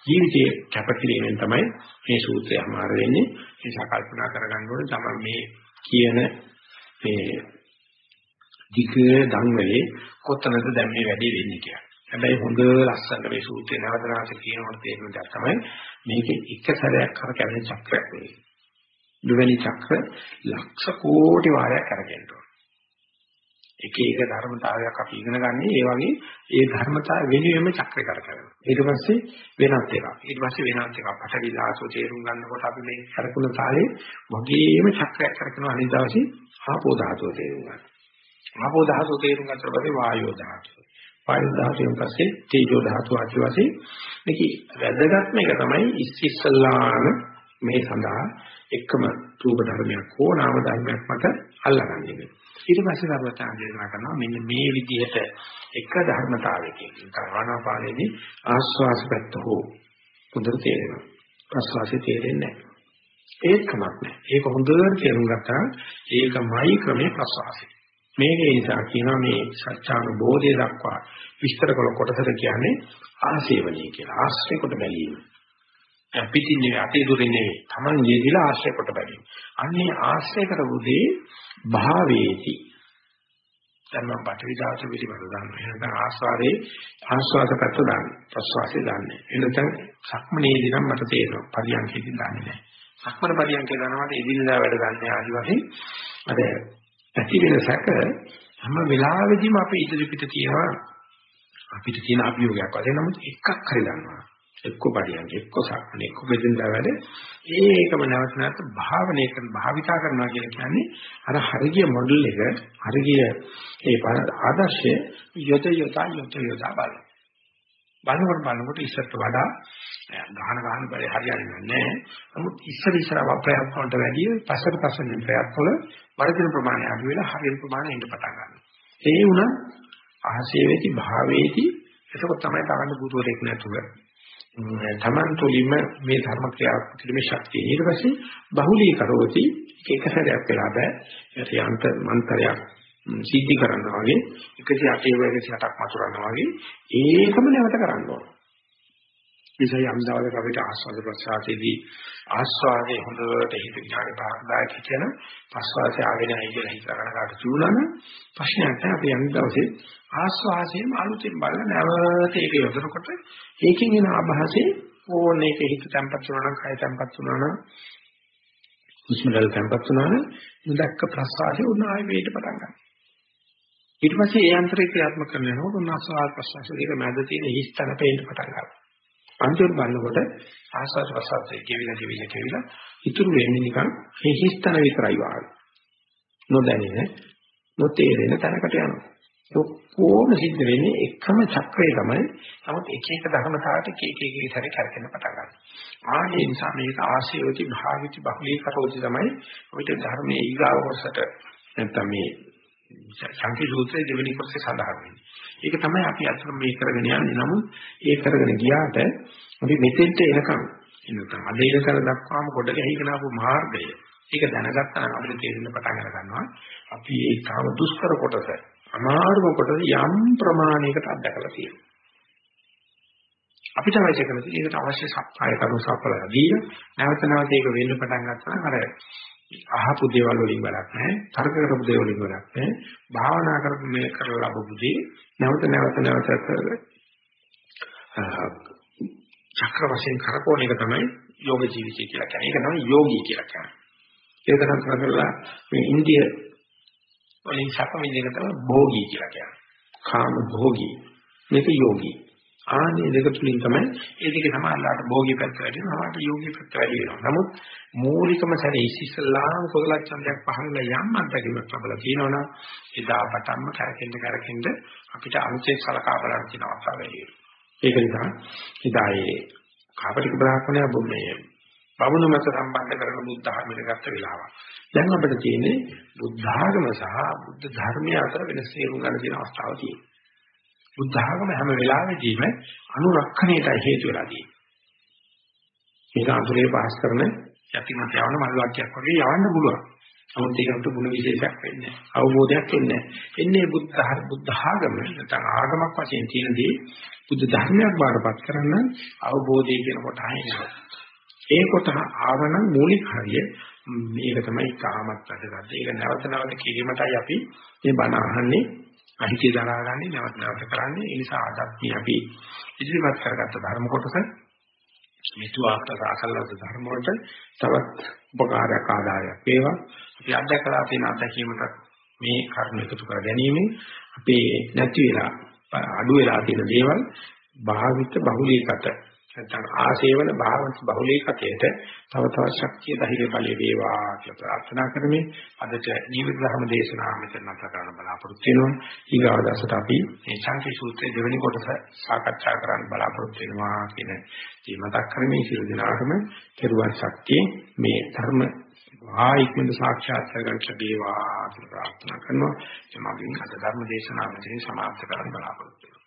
S1: ජීවිතයේ කැපකිරීමෙන් තමයි මේ සූත්‍රය අමාර වෙන්නේ. ඒ කල්පනා කරගන්න ඕනේ තමයි මේ කියන මේ ධික ධම්මලේ කොතනද දැන් මේ වැඩේ වෙන්නේ කියලා. හැබැයි හොඳ ලස්සනට මේ සූත්‍රය නවතනාට කියනකොට තේරෙන දේ තමයි මේකේ එක සැරයක් කර කැවෙන චක්‍රයක් නෙවෙයි. දෙවැනි චක්‍ර ලක්ෂ කෝටි වාරයක් කරගෙන යනවා. එක එක ධර්මතාවයක් අපි ඉගෙන ගන්න ඒ වගේ ඒ ධර්මතාව වෙනුවෙම චක්‍රය කරකරනවා. ඊට පස්සේ වෙනත් එකක්. ඊට පස්සේ වෙනත් එකක්. පටවිලාසෝ තේරුම් ගන්නකොට අපි මේ කරකුණ කාලේ වගේම චක්‍රයක් කරකනවා අනිත් දවසේ ආපෝ ධාතුව තේරුම් ගන්නවා. ආපෝ ධාතුව තේරුම් ගන්නකොට පස්සේ වායෝ ධාතුව. වායු ධාතුවෙන් පස්සේ තේජෝ ධාතුව ආදි වශයෙන් මේක වැදගත්ම එක තමයි ඉස්සිස්සලාන මේ සඳහා එකම රූප ධර්මයක් හෝ නාම ධර්මයක් මත අල්ලගන්නේ. ඊට පස්සේ ධර්මතාව දේශනා කරනවා මෙන්න මේ විදිහට එක ධර්මතාවයකින් කරවනාපාලේදී ආස්වාස පැත්ත හෝ හොඳට තේරෙනවා. ප්‍රස්වාසය තේරෙන්නේ නැහැ. ඒකමත් නැහැ. ඒක හොඳට තේරුම් ගත්තා ඒකමයි ක්‍රමේ ප්‍රස්වාසය. මේක නිසා කියනවා මේ සත්‍යානුබෝධය දක්වා විස්තර කළ කොටසට කියන්නේ ආසේවණී කියලා. ආශ්‍රය කොට බැලීම. පිටින් නෙවෙයි අතේ දුරින් නෙවෙයි. Taman යෙදිලා ආශ්‍රය කොට බැලීම. අන්නේ ආශ්‍රය කරපුදී භාවේති. දැන් මම පටවි ධාතු පිළිබඳව දන්නවා. එහෙනම් ආස්වාදේ ආස්වාද පැත්ත දාන්න. ප්‍රස්වාසයේ දාන්නේ. එනතන සක්මනේදී නම් මට තේරෙනවා. පරියන්කේදී දාන්නේ නැහැ. සක්මන පරියන්කේ දානවාට එදිනදා වැඩ ගන්න ආදි වශයෙන් අර ඇති වෙන සැක හැම වෙලාවෙදීම අපේ ඉදිරි පිට තියෙනවා අපිට තියෙන අභියෝගයක් වශයෙන් නමුත් එකක් හරි ගන්නවා. එක්ක පරියන්ක එක්ක සක්මනේ එක්ක බෙදින්දා වැඩ. ඒකම නැවත නැවත භාවනය කරන භාවිතා කරනවා කියලා කියන්නේ අර හරිය මොඩල් එක හරිය ඒ ආදර්ශය යොත යොත යොත යොත බලන. බලනකොට බලනකොට ඉස්සරට වඩා ගහන ගහන බරේ හරියන්නේ නැහැ. නමුත් ඉස්සර ඉස්සර ප්‍රයත්න වලට වැඩිය පස්සට පස්සෙන් ප්‍රයත්න වල වර්ධන ප්‍රමාණය අඩු වෙලා හරියන ප්‍රමාණය එන්න පටන් ගන්නවා. ඒ වුණා ආශේවේති භාවේති. ඒක තමයි තමන්න බුදුරෙක් නැතුව තමන් තුළින්ම මේ ධර්ම ක්‍රියාවක් කිරීමේ ශක්තිය. ඊට පස්සේ බහුලී කරෝති එක සැරයක් වෙලා බෑ. ඒත් යන්ත මන්තරයක් සිද්ධි කරනවා වගේ 108 108ක් මතුරනවා වගේ ඒකම නැවත කරන්න ඕන. නිසා යම් දවසක අපිට ආස්වාද ප්‍රසආතේදී ආස්වාදයේ හොඳට හිත විඥානේ පාරදායක කියන ප්‍රසආසය ආගෙන ඇයි කියලා හිත කරනකට චූලන ප්‍රශ්නයක් නැහැ. අපි යම් දවසේ ආස්වාදයෙන් අලුතෙන් බලන නැවත ඒක යොදනකොට ඒකෙන් එන ආభాසයේ ඕන එක හිත තැම්පත් වුණා නම් කය තැම්පත් වුණා නම් හුස්මවල තැම්පත් වුණා නම් මුදක්ක ප්‍රසආසය උන ආයෙ වේට පටන් ගන්නවා. ඊට පස්සේ ඒ අන්තරේ ක්‍රියාත්මක කරනකොට උන්වහන්සේ ප්‍රසආස දෙක මැද තියෙන හිස්තන පේන්න පටන් ගන්නවා. අන්තිමට බලනකොට ආස්වාද ප්‍රසආසයේ කෙවිලා කෙවිලා කෙවිලා ඉතුරු වෙන්නේ නිකන් මේ හිස්තන විතරයි වාගේ. නොදැනෙන නොතේරෙන තැනකට යනවා. ඔක්කොම සිද්ධ වෙන්නේ එකම චක්‍රය තමයි. නමුත් එක එක ධර්මතාවට එක එක එක විතරේ කරකෙන්න පටන් ගන්නවා. ආයේ නිසා මේක ආශයෝති භාවිති බහුලී කරෝති තමයි ඔයිට ධර්මයේ ඊගාව කොටසට නැත්නම් මේ සංකේ සූත්‍රයේ දෙවෙනි කොටසේ සඳහන් වෙන්නේ. ඒක තමයි අපි අතර මේ කරගෙන යන්නේ. නමුත් ඒ කරගෙන ගියාට අපි මෙතෙන්ට එනකම් එනකම් අද ඉරකර දක්වාම කොට ගැහිගෙන ආපු මාර්ගය. ඒක දැනගත්තා නම් අපිට තේරෙන්න පටන් ගන්නවා. අපි ඒ කාම දුෂ්කර කොටස, අමාරුම කොටස යම් ප්‍රමාණයකට අත්දකලා තියෙනවා. අපිට අවශ්‍ය කරන ඒකට අවශ්‍ය සප්පාය කරුණු සප්පලා දීලා නැවත නැවත ඒක වෙන්න පටන් ගත්තා නම් අර අහපු දේවල් වලින් වැඩක් නැහැ. තර්ක කරපු දේවල් වලින් වැඩක් නැහැ. භාවනා කරපු මේ කරලා ලැබපු දේ නැවත නැවත නැවත චක්‍ර වශයෙන් කරකෝන එක තමයි යෝග ජීවිතය කියලා කියන්නේ. ඒක තමයි යෝගී කියලා කියන්නේ. ඒක තමයි කරලා මේ ඉන්දිය වලින් සැප විඳින තමයි භෝගී කියලා කියන්නේ. කාම භෝගී. මේක යෝගී. ආනේ දෙක තුලින් තමයි ඒ දෙක සමානලාට භෝගී පැත්ත වැඩි වෙනවා සමහරට යෝගී පැත්ත වැඩි වෙනවා. නමුත් මූලිකම සැරේ ඉස්සෙල්ලාම කුසල ඡන්දයක් පහළ යම් අත්දැකීමක් ලැබලා තියෙනවනම් එදා පටන්ම කරකෙන්න කරකෙන්න අපිට අනුචේ සලකා බලන්න තියෙන අවස්ථාව වැඩි ඒක නිසා එදා ඒ කාපටික බ්‍රාහ්මණය බුන්නේ බවුණු මත සම්බන්ධ කරන බුද්ධ ධර්මයට ගත්ත වෙලාව. දැන් අපිට තියෙන්නේ බුද්ධ ආගම සහ බුද්ධ ධර්මය අතර වෙනස තේරුම් ගන්න තියෙන අවස්ථාවක් තියෙනවා. බුද්ධ ආගම හැම වෙලාවෙදීම අනුරක්ෂණයටයි හේතු වෙලා තියෙන්නේ. මේක අඳුරේ පාස් කරන යටිමත් යවන මල් වාක්‍යයක් වගේ යවන්න පුළුවන්. නමුත් ඒකට ගුණ විශේෂයක් වෙන්නේ නැහැ. අවබෝධයක් වෙන්නේ නැහැ. එන්නේ බුද්ධ බුද්ධ ආගම නැත්නම් ආගමක් වශයෙන් තියෙනදී බුද්ධ ධර්මයක් බාරපත් කරන්න අවබෝධය කියන කොට ආයෙනවා. ඒ කොට ආවනම් මූලික හරිය මේක තමයි කාමත් වැඩගත්. ඒක නැවත නැවත කිරීමටයි අපි මේ බණ අහන්නේ අහිතේ දරාගන්නේ නැවත නැවත කරන්නේ. ඒ නිසා අදත් මේ අපි ඉදිරිපත් කරගත්ත ධර්ම කොටස මෙතුආකට සාකල්ලාද ධර්ම වලට තවත් උපකාරයක් ආදායයක් වේවා. අපි අත්දැකලා තියෙන අත්දැකීමට මේ කරුණ එකතු කර ගැනීම අපේ නැති වෙලා අඩු වෙලා තියෙන දේවල් භාවිත බහුලීකත නැත්නම් ආසේවන භාවන්ත බහුලීකතයට තව තවත් ශක්තිය ධෛර්ය බලය වේවා කියලා ප්‍රාර්ථනා කරමින් අදට ජීවිත ධර්ම දේශනාව මෙතන නැත කරන්න බලාපොරොත්තු වෙනවා. ඊගාව දවසට අපි මේ සංකේ සූත්‍රයේ දෙවෙනි කොටස සාකච්ඡා කරන්න බලාපොරොත්තු වෙනවා කියන දේ මතක් කරමින් සියලු දෙනාටම කෙරුවන් ශක්තිය මේ ධර්ම ආයික්මද සාක්ෂාත් කරගන්න ලැබේවා කියලා ප්‍රාර්ථනා කරනවා. එමගින් අද ධර්ම දේශනාව මෙතන සමාප්ත කරන්න බලාපොරොත්තු වෙනවා.